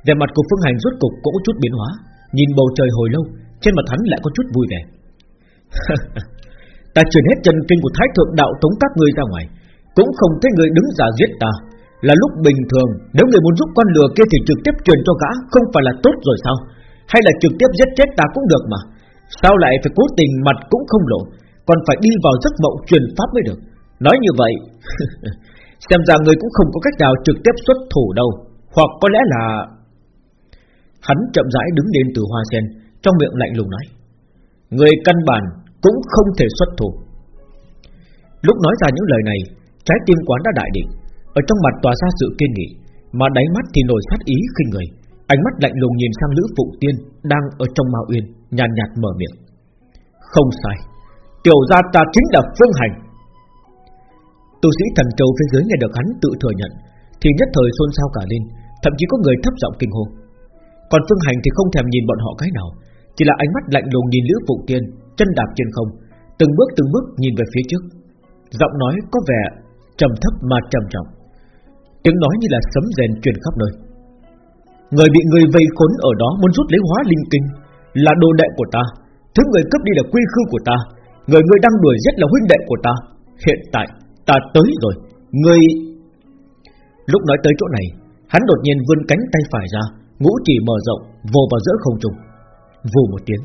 Vẻ mặt của Phương Hành rốt cục cũng có chút biến hóa, Nhìn bầu trời hồi lâu, Trên mặt hắn lại có chút vui vẻ. <laughs> Ta truyền hết chân kinh của Thái Thượng Đạo tống các ngươi ra ngoài, Cũng không thấy người đứng giả giết ta. Là lúc bình thường, Nếu người muốn giúp con lừa kia thì trực tiếp truyền cho gã, Không phải là tốt rồi sao? Hay là trực tiếp giết chết ta cũng được mà? Sao lại phải cố tình mặt cũng không lộ, Còn phải đi vào giấc mộng truyền pháp mới được? Nói như vậy, <laughs> Xem ra người cũng không có cách nào trực tiếp xuất thủ đâu. Hoặc có lẽ là Hắn chậm rãi đứng lên từ hoa sen Trong miệng lạnh lùng nói Người căn bản cũng không thể xuất thủ. Lúc nói ra những lời này Trái tim quán đã đại định. Ở trong mặt tỏa ra sự kiên nghị Mà đáy mắt thì nổi sát ý khinh người. Ánh mắt lạnh lùng nhìn sang Lữ Phụ Tiên Đang ở trong mao uyên Nhàn nhạt, nhạt mở miệng. Không sai Tiểu gia ta chính là Phương Hành. Tu sĩ thần châu phía dưới nghe được hắn tự thừa nhận Thì nhất thời xôn xao cả lên. Thậm chí có người thấp giọng kinh hô. Còn Phương Hành thì không thèm nhìn bọn họ cái nào, Chỉ là ánh mắt lạnh lùng nhìn Lữ Phụ Tiên, Chân đạp trên không, Từng bước từng bước nhìn về phía trước. Giọng nói có vẻ trầm thấp mà trầm trọng. Tiếng nói như là sấm rèn truyền khắp nơi. Người bị người vây khốn ở đó Muốn rút lấy hóa linh kinh Là đồ đệ của ta. Thứ người cướp đi là quy khư của ta. Người người đang đuổi giết là huynh đệ của ta. Hiện tại ta tới rồi. Người Lúc nói tới chỗ này Hắn đột nhiên vươn cánh tay phải ra, ngũ chỉ mở rộng, vồ vào giữa không trung. Vù một tiếng.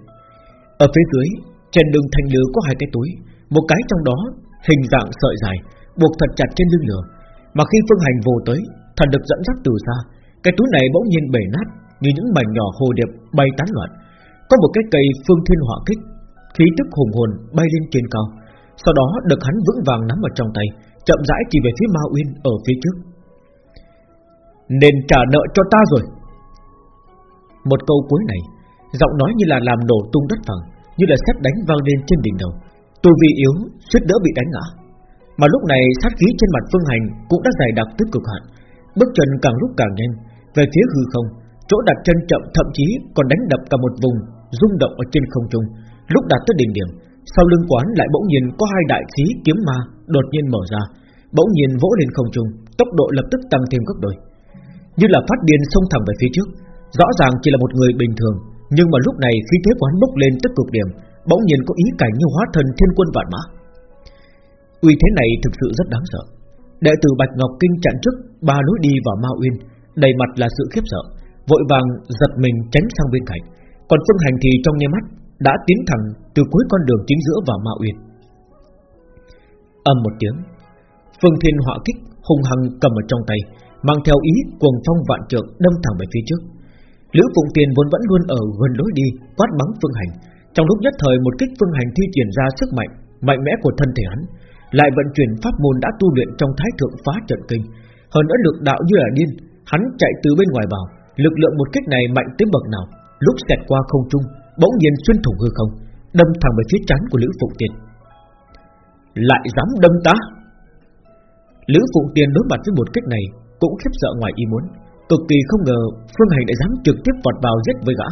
Ở phía dưới, trên đường thanh lửa có hai cái túi, một cái trong đó, hình dạng sợi dài, buộc thật chặt trên lưng lửa. Mà khi phương hành vồ tới, thần được dẫn dắt từ xa, cái túi này bỗng nhiên bể nát như những mảnh nhỏ hồ điệp bay tán loạn. Có một cái cây phương thiên hỏa kích, khí tức hùng hồn bay lên trên cao, sau đó được hắn vững vàng nắm ở trong tay, chậm rãi chỉ về phía ma uyên ở phía trước nên trả nợ cho ta rồi. Một câu cuối này, Giọng nói như là làm đổ tung đất phẳng, Như là sét đánh vang lên trên đỉnh đầu. Tu vi yếu suýt đỡ bị đánh ngã. Mà lúc này, sát khí trên mặt Phương Hành Cũng đã dày đặc tới cực hạn. Bước chân càng lúc càng nhanh, Về phía hư không, Chỗ đặt chân chậm, thậm chí còn đánh đập cả một vùng rung động ở trên không trung. Lúc đạt tới đỉnh điểm, Sau lưng quán lại bỗng nhiên có hai đại khí kiếm ma Đột nhiên mở ra. Bỗng nhiên vỗ lên không trung, Tốc độ lập tức tăng thêm gấp đôi. Như là phát điên xông thẳng về phía trước. Rõ ràng chỉ là một người bình thường, Nhưng mà lúc này khí thế của hắn bốc lên tức cực điểm, Bỗng nhiên có ý cảnh như hóa thần thiên quân vạn mã. Uy thế này thực sự rất đáng sợ. Đệ tử Bạch Ngọc Kinh chặn trước, Ba lối đi vào Ma Uyên, Đầy mặt là sự khiếp sợ, Vội vàng giật mình tránh sang bên cạnh. Còn Phương Hành thì trong nháy mắt Đã tiến thẳng từ cuối con đường chính giữa vào Ma Uyên. Âm một tiếng, Phương Thiên họa kích hung hăng cầm ở trong tay Mang theo ý cuồng phong vạn trượng đâm thẳng về phía trước Lữ Phụng Tiền vốn vẫn luôn ở gần lối đi quát bắn Phương Hành. Trong lúc nhất thời một kích Phương Hành thi triển ra sức mạnh mạnh mẽ của thân thể hắn, lại vận chuyển pháp môn đã tu luyện trong Thái thượng phá trận kinh. Hơn nữa lực đạo như là điên, hắn chạy từ bên ngoài vào, lực lượng một kích này mạnh tới bậc nào, lúc xẹt qua không trung, bỗng nhiên xuyên thủng hư không, Đâm thẳng về phía chán của Lữ Phụng Tiền. Lại dám đâm ta Lữ Phụng Tiền đối mặt với một kích này cũng khiếp sợ ngoài ý muốn. Cực kỳ không ngờ Phương Hành lại dám trực tiếp vọt vào giết với gã.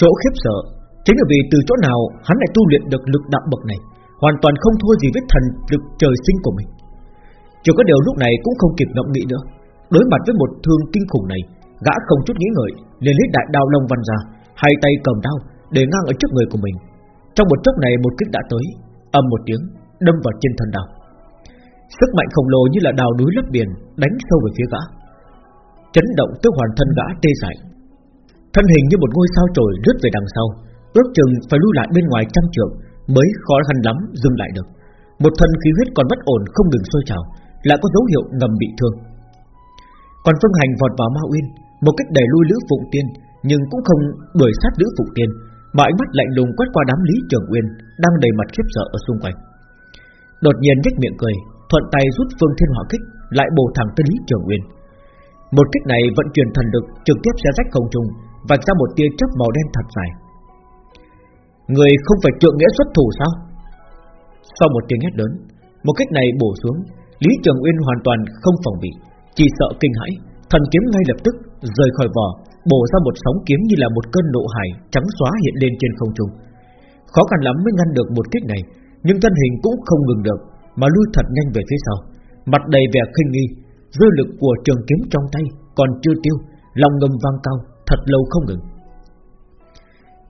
Chỗ khiếp sợ Chính là vì từ chỗ nào hắn lại tu luyện được lực đạo bậc này, Hoàn toàn không thua gì với thần lực trời sinh của mình. Chỉ có điều lúc này cũng không kịp ngẫm nghĩ nữa. Đối mặt với một thương kinh khủng này, Gã không chút nghĩ ngợi, liền lấy đại đao long văn ra, Hai tay cầm đao để ngang ở trước người của mình. Trong một chốc này một kích đã tới Âm một tiếng, đâm vào trên thân đao. Sức mạnh khổng lồ như là đào núi lấp biển, Đánh sâu về phía gã. Chấn động tới hoàn thân gã tê dại. Thân hình như một ngôi sao trồi lướt về đằng sau, Ước chừng phải lui lại bên ngoài trăm trượng Mới khó khăn lắm dừng lại được. Một thân khí huyết còn bất ổn không ngừng sôi trào, Lại có dấu hiệu ngầm bị thương. Còn Phương Hành vọt vào Ma Uyên, Một cách đẩy lui Lữ Phụng Tiên, Nhưng cũng không đuổi sát Lữ Phụng Tiên, Mà ánh mắt lạnh lùng quét qua đám Lý Trường Uyên Đang đầy mặt khiếp sợ ở xung quanh. Đột nhiên nhếch miệng cười Thuận tay rút phương thiên hỏa kích Lại bổ thẳng tới Lý Trường Uyên Một kích này vận chuyển thần lực Trực tiếp sẽ rách không trung vạch ra một tia chớp màu đen thật dài. Người không phải trượng nghĩa xuất thủ sao? Sau một tiếng hét lớn, một kích này bổ xuống, Lý Trường Uyên hoàn toàn không phòng bị, chỉ sợ kinh hãi, thần kiếm ngay lập tức rời khỏi vỏ, bổ ra một sóng kiếm như là một cơn nộ hải trắng xóa hiện lên trên không trung. Khó khăn lắm mới ngăn được một kích này, nhưng thân hình cũng không ngừng được, mà lui thật nhanh về phía sau, mặt đầy vẻ khinh nghi, dư lực của trường kiếm trong tay còn chưa tiêu, lòng ngầm vang cao, thật lâu không ngừng.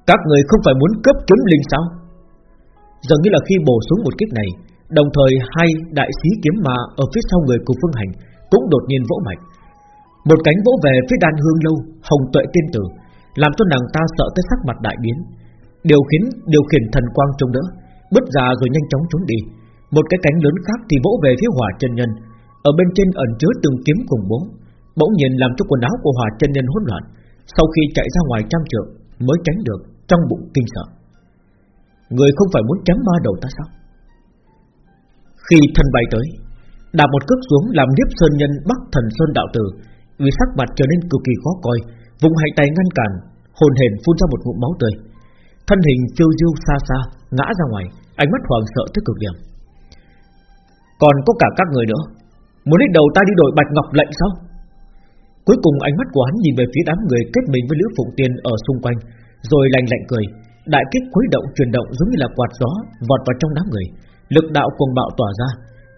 Các người không phải muốn cướp kiếm linh sao? Dường như là khi bổ xuống một kích này, đồng thời hai đại sĩ kiếm mà ở phía sau người của Phương Hành cũng đột nhiên vỗ mạnh. Một cánh vỗ về phía đan hương lâu, hồng tuệ tiên tử, làm cho nàng ta sợ tới sắc mặt đại biến. Điều khiến điều khiển thần quang trông đỡ, bứt ra rồi nhanh chóng trốn đi. Một cái cánh lớn khác thì vỗ về phía hỏa chân nhân, ở bên trên ẩn chứa từng kiếm cùng bố, bỗng nhiên làm cho quần áo của hỏa chân nhân hỗn loạn, sau khi chạy ra ngoài trăm trượng Mới tránh được trong bụng kinh sợ. Người không phải muốn chém ma đầu ta sao? Khi thân bay tới Đạp một cước xuống làm nếp sơn nhân Bắc thần sơn đạo tử. Vì sắc mặt trở nên cực kỳ khó coi Vùng hai tay ngăn cản Hồn hển phun ra một ngụm máu tươi. Thân hình phiêu diêu xa xa Ngã ra ngoài Ánh mắt hoàng sợ tới cực điểm. Còn có cả các người nữa. Muốn lấy đầu ta đi đổi bạch ngọc lệnh sao? Cuối cùng ánh mắt của hắn nhìn về phía đám người kết mình với Lữ Phụng Tiên ở xung quanh, rồi lành lạnh cười, đại kích khuấy động chuyển động giống như là quạt gió vọt vào trong đám người, lực đạo cuồng bạo tỏa ra,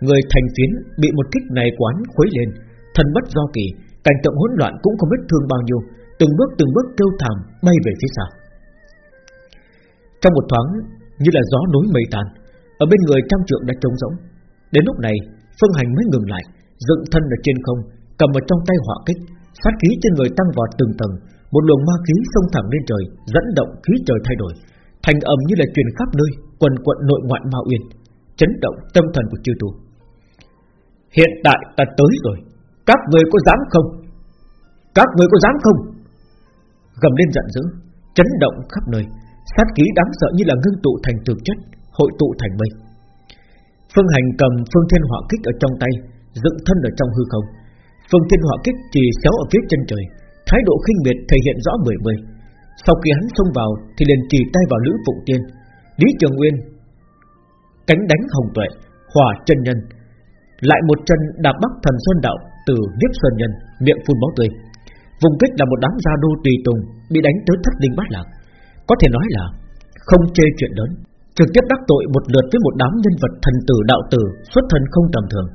người thành phiến bị một kích này quán khuấy lên, thần bất do kỳ, cảnh tượng hỗn loạn cũng không biết thương bao nhiêu, từng bước từng bước kêu thảm bay về phía sau. Trong một thoáng như là gió núi mây tàn, ở bên người trăm trượng đã trống rỗng. Đến lúc này, Phương Hành mới ngừng lại, dựng thân ở trên không, cầm ở trong tay hỏa kích, phát khí trên người tăng vọt từng tầng, một luồng ma khí xông thẳng lên trời, dẫn động khí trời thay đổi, thành âm như là truyền khắp nơi, quần quận nội ngoại ma uyên, chấn động tâm thần của chư tu. Hiện tại ta tới rồi, các người có dám không? Các người có dám không? Gầm lên giận dữ, chấn động khắp nơi, sát khí đáng sợ như là ngưng tụ thành thực chất, hội tụ thành mây. Phương Hành cầm Phương Thiên Hỏa Kích ở trong tay, dựng thân ở trong hư không, Phương Thiên Hỏa Kích chỉ xéo ở phía chân trời, thái độ khinh miệt thể hiện rõ mười mươi. Sau khi hắn xông vào thì liền chỉ tay vào Lữ Phụng Tiên, Lý Trường Nguyên, cánh đánh hồng tuệ, hỏa chân nhân, lại một chân đạp bắc thần xuân đạo từ Niếp Sơn Nhân, miệng phun máu tươi. Vùng kích là một đám gia đô tùy tùng bị đánh tới thất linh bát lạc, có thể nói là không chê chuyện lớn, trực tiếp đắc tội một lượt với một đám nhân vật thần tử đạo tử xuất thân không tầm thường,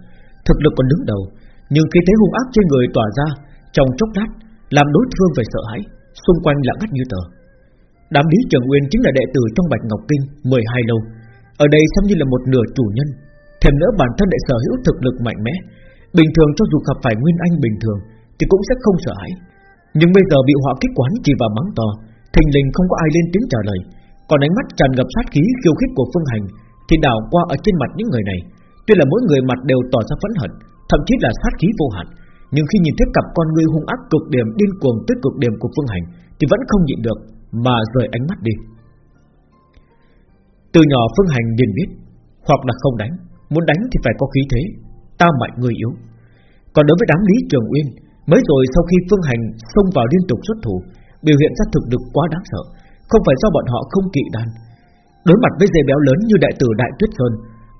thực lực còn đứng đầu, nhưng khi thấy hung ác trên người tỏa ra Trong chốc lát Làm đối phương phải sợ hãi Xung quanh lặng ngắt như tờ. Đám lý Trường Nguyên chính là đệ tử trong Bạch Ngọc Kinh 12 lâu. Ở đây xem như là một nửa chủ nhân Thêm nữa bản thân lại sở hữu thực lực mạnh mẽ. Bình thường cho dù gặp phải Nguyên Anh bình thường Thì cũng sẽ không sợ hãi. Nhưng bây giờ bị họa kích quán chỉ vào mắng to Thình lình không có ai lên tiếng trả lời. Còn ánh mắt tràn ngập sát khí khiêu khích của Phương Hành Thì đảo qua ở trên mặt những người này Tuy là mỗi người mặt đều tỏ ra phẫn hận thậm chí là sát khí vô hạn. Nhưng khi nhìn thấy cặp con ngươi hung ác cực điểm điên cuồng tới cực điểm của Phương Hành, thì vẫn không nhịn được mà rời ánh mắt đi. Từ nhỏ Phương Hành liền biết, hoặc là không đánh, muốn đánh thì phải có khí thế, ta mạnh người yếu. Còn đối với đám Lý Trường Uyên, mới rồi sau khi Phương Hành xông vào liên tục xuất thủ, biểu hiện ra thực lực quá đáng sợ, không phải do bọn họ không kỵ đan, Đối mặt với dây béo lớn như đại tử Đại Tuyết Sơn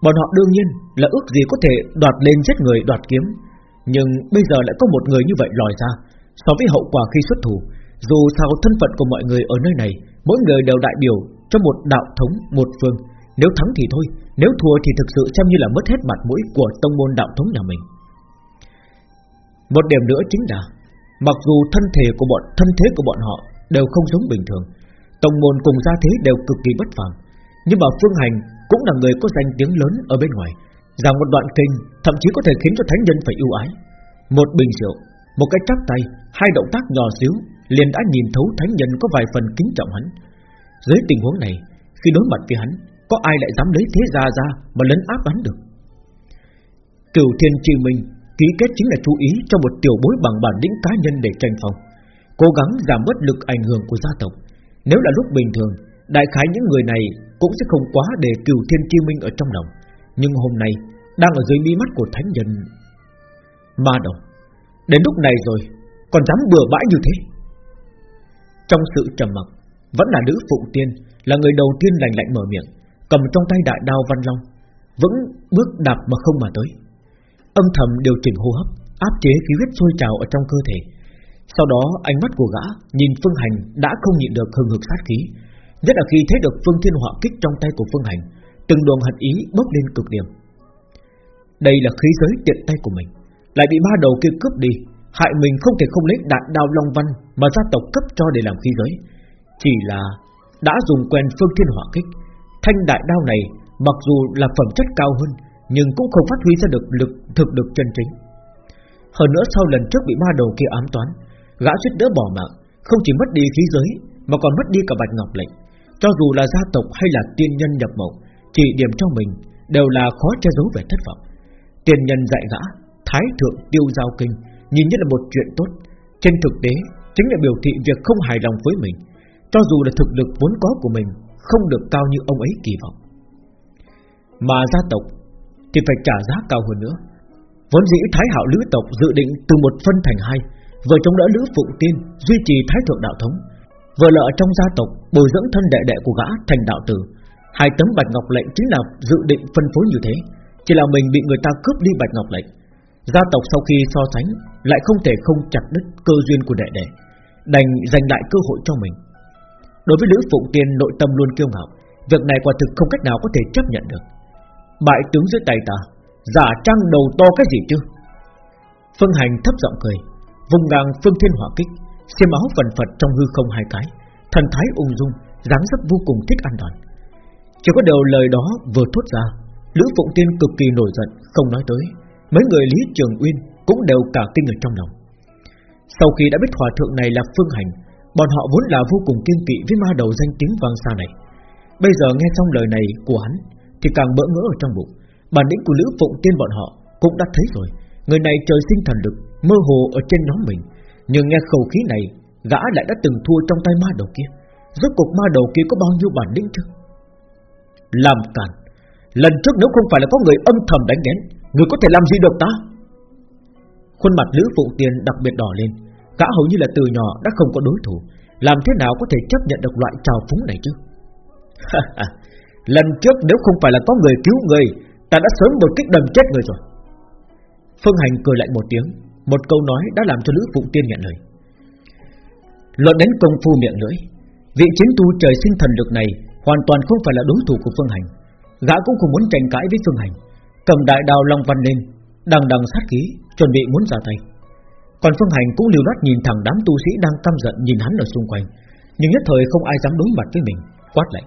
Bọn họ đương nhiên là ước gì có thể đoạt lên giết người đoạt kiếm. Nhưng bây giờ lại có một người như vậy lòi ra So với hậu quả khi xuất thủ Dù sao thân phận của mọi người ở nơi này Mỗi người đều đại biểu cho một đạo thống Một phương. Nếu thắng thì thôi Nếu thua thì thực sự xem như là mất hết mặt mũi Của tông môn đạo thống nhà mình. Một điểm nữa chính là Mặc dù thân thể của bọn thân thế của bọn họ Đều không giống bình thường Tông môn cùng gia thế đều cực kỳ bất phàm. Nhưng mà Phương Hành cũng là người có danh tiếng lớn ở bên ngoài Rằng một đoạn kinh Thậm chí có thể khiến cho thánh nhân phải ưu ái. Một bình rượu Một cái chắp tay Hai động tác nhỏ xíu liền đã nhìn thấu thánh nhân có vài phần kính trọng hắn. Dưới tình huống này Khi đối mặt với hắn Có ai lại dám lấy thế gia ra Mà lấn áp hắn được? Cửu thiên chi minh Ký kết chính là chú ý cho một tiểu bối bằng bản lĩnh cá nhân để tranh phòng, Cố gắng giảm bớt lực ảnh hưởng của gia tộc. Nếu là lúc bình thường, Đại khái những người này cũng sẽ không quá để cửu thiên chi minh ở trong lòng. Nhưng hôm nay, Đang ở dưới mi mắt của thánh nhân. Ma đồng Đến lúc này rồi, Còn dám bừa bãi như thế? Trong sự trầm mặc, Vẫn là nữ phụ tiên, Là người đầu tiên lành lạnh mở miệng, Cầm trong tay đại đao văn long vẫn bước đạp mà không mà tới. Âm thầm điều chỉnh hô hấp, Áp chế khí huyết sôi trào ở trong cơ thể sau đó, ánh mắt của gã Nhìn phương hành đã không nhịn được hừng hực sát khí, Nhất là khi thấy được phương thiên họa kích trong tay của phương hành, Từng luồng hận ý bốc lên cực điểm. Đây là khí giới tiện tay của mình, Lại bị ba đầu kia cướp đi, Hại mình không thể không lấy đại đao long văn Mà gia tộc cấp cho để làm khí giới. Chỉ là đã dùng quen phương thiên họa kích, Thanh đại đao này Mặc dù là phẩm chất cao hơn, Nhưng cũng không phát huy ra được lực thực lực chân chính. Hơn nữa, sau lần trước bị ma đầu kia ám toán Gã suýt đỡ bỏ mạng, Không chỉ mất đi khí giới, Mà còn mất đi cả bạch ngọc lệnh. Cho dù là gia tộc hay là tiên nhân nhập mộng, Chỉ điểm trong mình Đều là khó che giấu về thất vọng. Tiên nhân dạy gã Thái thượng tiêu giao kinh, Nhìn như là một chuyện tốt. Trên thực tế, chính là biểu thị việc không hài lòng với mình. Cho dù là thực lực vốn có của mình, Không được cao như ông ấy kỳ vọng. Mà gia tộc Thì phải trả giá cao hơn nữa. Vốn dĩ Thái Hạo Lữ tộc dự định từ một phân thành hai Vừa chống đỡ Lữ Phụng Tiên, Duy trì Thái Thượng Đạo Thống. Vừa lợi trong gia tộc, bồi dưỡng thân đệ đệ của gã thành đạo tử. Hai tấm bạch ngọc lệnh chính là dự định phân phối như thế. Chỉ là mình bị người ta cướp đi bạch ngọc lệnh. Gia tộc sau khi so sánh, Lại không thể không chặt đứt cơ duyên của đệ đệ, Đành giành lại cơ hội cho mình. Đối với Lữ Phụng Tiên, nội tâm luôn kiêu ngạo. Việc này quả thực không cách nào có thể chấp nhận được. Bại tướng dưới tay ta, Giả trang đầu to cái gì chứ? Phương Hành thấp giọng cười. Vùng ngang phương thiên hỏa kích, Xiêm áo phần phật trong hư không hai cái, Thần thái ung dung, dáng dấp vô cùng thích an toàn Chỉ có điều lời đó vừa thốt ra, Lữ Phụng Tiên cực kỳ nổi giận, Không nói tới. Mấy người Lý Trường Uyên cũng đều cả kinh ở trong lòng. Sau khi đã biết hòa thượng này là phương hành, Bọn họ vốn là vô cùng kiên kỵ Với ma đầu danh tiếng vang xa này. Bây giờ nghe xong lời này của hắn, Thì càng bỡ ngỡ ở trong bụng. Bản lĩnh của Lữ Phụng Tiên bọn họ Cũng đã thấy rồi. Người này trời sinh thần lực, Mơ hồ ở trên nhóm mình, nhưng nghe khẩu khí này, Gã lại đã từng thua trong tay ma đầu kia. Rốt cuộc ma đầu kia có bao nhiêu bản lĩnh chứ? Làm cản Lần trước nếu không phải là có người âm thầm đánh đến, Người có thể làm gì được ta? Khuôn mặt Lữ Phụ Tiền đặc biệt đỏ lên, Gã hầu như là từ nhỏ đã không có đối thủ, Làm thế nào có thể chấp nhận được loại trào phúng này chứ? <laughs> Lần trước nếu không phải là có người cứu người, Ta đã sớm một kích đầm chết người rồi. Phương Hành cười lạnh một tiếng, một câu nói đã làm cho Lữ Phụng Tiên nhận lời. Luận đến công phu miệng lưỡi, Vị chiến tu trời sinh thần lực này Hoàn toàn không phải là đối thủ của Phương Hành. Gã cũng không muốn tranh cãi với Phương Hành. Cầm đại đào long văn lên, Đằng đằng sát khí, Chuẩn bị muốn ra tay. Còn Phương Hành cũng liều đoát nhìn thẳng đám tu sĩ đang căm giận nhìn hắn ở xung quanh. Nhưng nhất thời không ai dám đối mặt với mình, Quát lại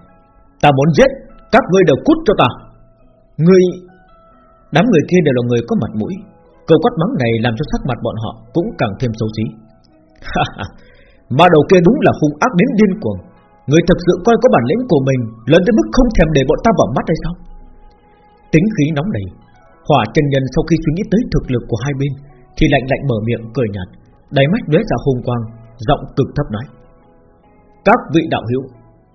Ta muốn giết, Các ngươi đều cút cho ta. Ngươi Đám người kia đều là người có mặt mũi Câu quát mắng này làm cho sắc mặt bọn họ Cũng càng thêm xấu xí. <laughs> Mà đầu kia đúng là hung ác đến điên cuồng. Người thực sự coi có bản lĩnh của mình Lớn đến mức không thèm để bọn ta vào mắt hay sao? Tính khí nóng này Hỏa chân nhân sau khi suy nghĩ tới thực lực của hai bên Thì lạnh lạnh mở miệng cười nhạt, Đáy mắt lóe ra hung quang, Giọng cực thấp nói. Các vị đạo hữu,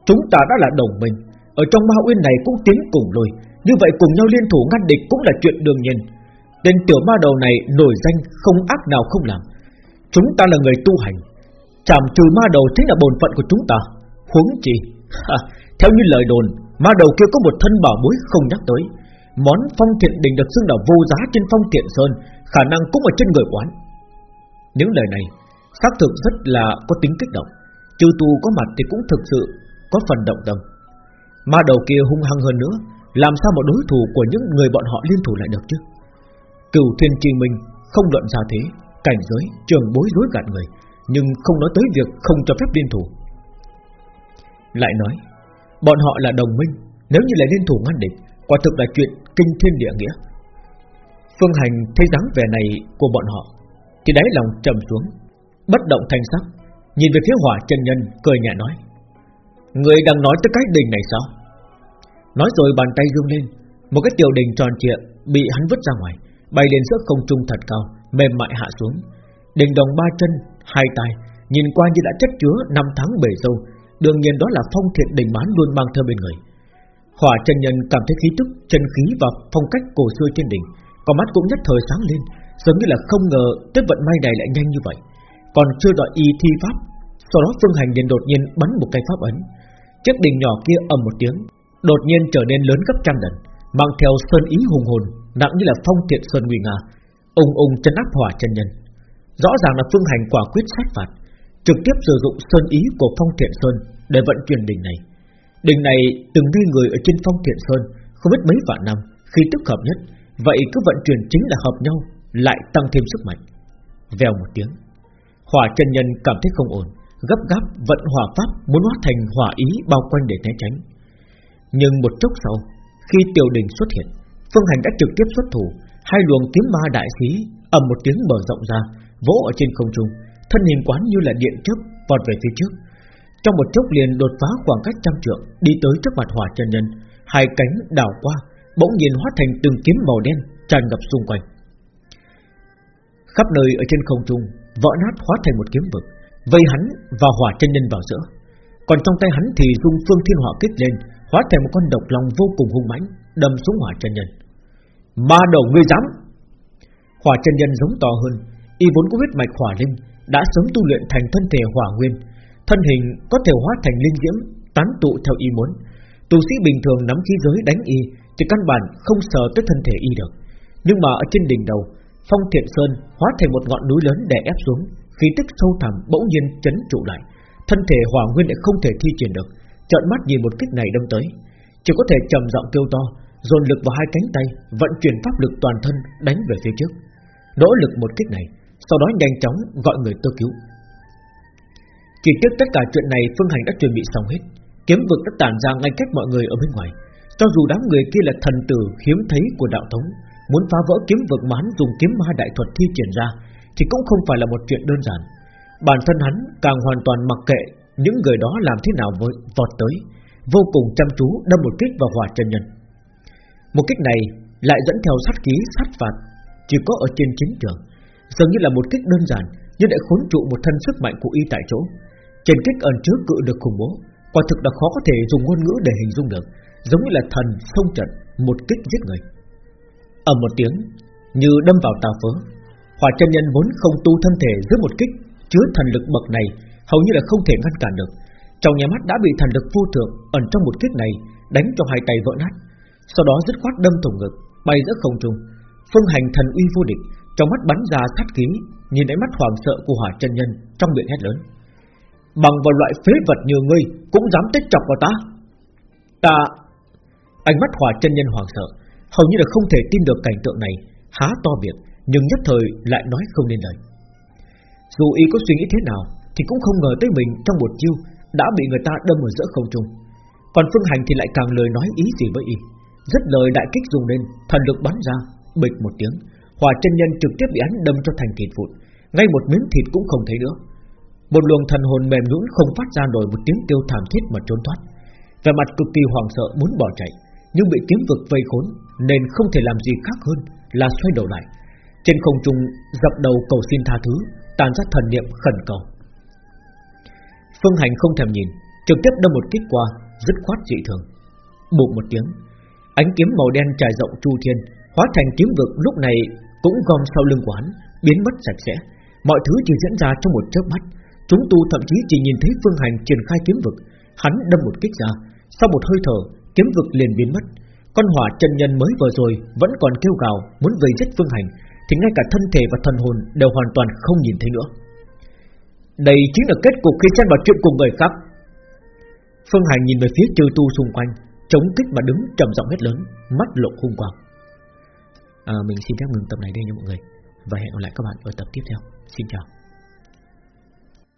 Chúng ta đã là đồng minh, Ở trong ma uyên này cũng tiến cùng lùi Như vậy cùng nhau liên thủ ngăn địch cũng là chuyện đương nhiên. Tên tiểu ma đầu này nổi danh không ác nào không làm. Chúng ta là người tu hành Chảm trừ ma đầu chính là bổn phận của chúng ta. Huống chi Theo như lời đồn, Ma đầu kia có một thân bảo bối không nhắc tới. Món phong thiện đình được xưng là vô giá trên phong thiện sơn, Khả năng cũng ở trên người quán. Những lời này xác thực rất là có tính kích động chư tu có mặt thì cũng thực sự có phần động tâm. Ma đầu kia hung hăng hơn nữa, Làm sao một đối thủ của những người bọn họ liên thủ lại được chứ? Cửu thiên chi minh Không luận ra thế Cảnh giới, trường bối rối gạt người Nhưng không nói tới việc không cho phép liên thủ. Lại nói Bọn họ là đồng minh Nếu như là liên thủ ngăn địch Quả thực là chuyện kinh thiên địa nghĩa. Phương Hành thấy dáng vẻ này của bọn họ Thì đáy lòng trầm xuống Bất động thanh sắc Nhìn về phía hỏa chân nhân cười nhẹ nói Người đang nói tới cái đình này sao? Nói rồi bàn tay rung lên Một cái tiểu đình tròn trịa Bị hắn vứt ra ngoài. Bay lên giữa không trung thật cao Mềm mại hạ xuống. Đình đồng ba chân, hai tay Nhìn qua như đã chất chứa năm tháng bể sâu, Đương nhiên đó là phong thiện đình bán luôn mang theo bên người. Hỏa chân nhân cảm thấy khí tức, chân khí và phong cách cổ xưa trên đỉnh Con mắt cũng nhất thời sáng lên Giống như là không ngờ tới vận may này lại nhanh như vậy. Còn chưa đợi y thi pháp Sau đó Phương Hành liền đột nhiên bắn một cây pháp ấn. Chiếc đỉnh nhỏ kia ầm một tiếng Đột nhiên trở nên lớn gấp trăm lần Mang theo sơn ý hùng hồn Nặng như là phong thiện sơn nguy nga Ung ung chân áp hỏa chân nhân. Rõ ràng là Phương Hành quả quyết sát phạt, Trực tiếp sử dụng sơn ý của phong thiện sơn Để vận chuyển đỉnh này. Đỉnh này từng đi người ở trên phong thiện sơn Không biết mấy vạn năm Khi tức hợp nhất, Vậy cứ vận chuyển chính là hợp nhau, Lại tăng thêm sức mạnh. Vèo một tiếng Hỏa chân nhân cảm thấy không ổn, Gấp gáp vận hỏa pháp muốn hóa thành hỏa ý bao quanh để né tránh. Nhưng một chốc sau, Khi tiểu đình xuất hiện Phương Hành đã trực tiếp xuất thủ. Hai luồng kiếm ma đại khí ầm một tiếng mở rộng ra, Vỗ ở trên không trung. Thân hình quán như là điện chớp vọt về phía trước. Trong một chốc liền đột phá khoảng cách trăm trượng, Đi tới trước mặt hỏa chân nhân. Hai cánh đảo qua, Bỗng nhiên hóa thành từng kiếm màu đen tràn ngập xung quanh. Khắp nơi ở trên không trung, Vỡ nát hóa thành một kiếm vực, Vây hắn và hỏa chân nhân vào giữa. Còn trong tay hắn thì dung phương thiên hỏa kích lên, Hóa thành một con độc long vô cùng hung mãnh, Đâm xuống hỏa chân nhân. Ma đầu ngươi dám. Hỏa chân nhân giống to hơn, Y vốn có huyết mạch hỏa linh, Đã sớm tu luyện thành thân thể hỏa nguyên. Thân hình có thể hóa thành linh diễm, Tán tụ theo ý muốn. Tu sĩ bình thường nắm khí giới đánh y, Thì căn bản không sờ tới thân thể y được. Nhưng mà ở trên đỉnh đầu, Phong thiện sơn hóa thành một ngọn núi lớn đè ép xuống, Khí tức sâu thẳm bỗng nhiên chấn trụ lại. Thân thể hỏa nguyên lại không thể thi triển được, Trợn mắt nhìn một kích này đâm tới. Chỉ có thể trầm giọng kêu to Dồn lực vào hai cánh tay, Vận chuyển pháp lực toàn thân đánh về phía trước. Nỗ lực một kích này, Sau đó nhanh chóng gọi người tơ cứu. Chỉ trước tất cả chuyện này Phương Hành đã chuẩn bị xong hết. Kiếm vực đã tản ra ngay cách mọi người ở bên ngoài. Cho dù đám người kia là thần tử, hiếm thấy của đạo thống, Muốn phá vỡ kiếm vực mà hắn dùng kiếm ma đại thuật thi triển ra, Thì cũng không phải là một chuyện đơn giản. Bản thân hắn càng hoàn toàn mặc kệ Những người đó làm thế nào vọt tới, Vô cùng chăm chú đâm một kích vào hỏa chân nhân. Một kích này lại dẫn theo sát khí, sát phạt, Chỉ có ở trên chiến trường. Dường như là một kích đơn giản, Nhưng lại khốn trụ một thân sức mạnh của y tại chỗ. Trên kích ẩn chứa cự được khủng bố, Quả thực là khó có thể dùng ngôn ngữ để hình dung được, Giống như là thần sông trận, Một kích giết người. Ở một tiếng, Như đâm vào tà phớ, Hỏa chân nhân vốn không tu thân thể dưới một kích, Chứa thần lực bậc này Hầu như là không thể ngăn cản được. Trong nhà mắt đã bị thần lực vô thượng Ẩn trong một kích này, Đánh cho hai tay vỡ nát. Sau đó dứt khoát đâm thủng ngực, Bay giữa không trung. Phương hành thần uy vô địch, Trong mắt bắn ra sát khí Nhìn ánh mắt hoảng sợ của hỏa chân nhân Trong miệng hét lớn. Bằng vào loại phế vật như ngươi, Cũng dám tích chọc vào ta? Ta, Ánh mắt hỏa chân nhân hoàng sợ, Hầu như là không thể tin được cảnh tượng này, Há to miệng, Nhưng nhất thời lại nói không nên lời. Dù y có suy nghĩ thế nào, Thì cũng không ngờ tới mình trong một chiêu Đã bị người ta đâm ở giữa không trung. Còn Phương Hành thì lại càng lời nói ý gì với y. Rất lời đại kích dùng lên Thần lực bắn ra Bịch một tiếng Hỏa chân nhân trực tiếp bị án đâm cho thành thịt vụn Ngay một miếng thịt cũng không thấy nữa một luồng thần hồn mềm nhũn không phát ra nổi một tiếng kêu thảm thiết mà trốn thoát. Vẻ mặt cực kỳ hoảng sợ muốn bỏ chạy, nhưng bị kiếm vực vây khốn nên không thể làm gì khác hơn là xoay đầu lại. Trên không trung dập đầu cầu xin tha thứ, tàn ra thần niệm khẩn cầu. Phương Hành không thèm nhìn, trực tiếp đâm một kích qua, dứt khoát dị thường. Bụp một tiếng, ánh kiếm màu đen trải rộng chu thiên, hóa thành kiếm vực lúc này cũng gom sau lưng quán, biến mất sạch sẽ. Mọi thứ chỉ diễn ra trong một chớp mắt, Chúng tu thậm chí chỉ nhìn thấy Phương Hành triển khai kiếm vực. Hắn đâm một kích ra Sau một hơi thở Kiếm vực liền biến mất. Con hỏa chân nhân mới vừa rồi Vẫn còn kêu gào muốn vây giết Phương Hành Thì ngay cả thân thể và thần hồn đều hoàn toàn không nhìn thấy nữa. Đây chính là kết cục khi chân vào chuyện cùng người khác. Phương Hành nhìn về phía trừ tu xung quanh Chống kích mà đứng trầm giọng hết lớn Mắt lộ hung quang. À, Mình xin phép ngừng tập này đây nha mọi người Và hẹn gặp lại các bạn ở tập tiếp theo. Xin chào.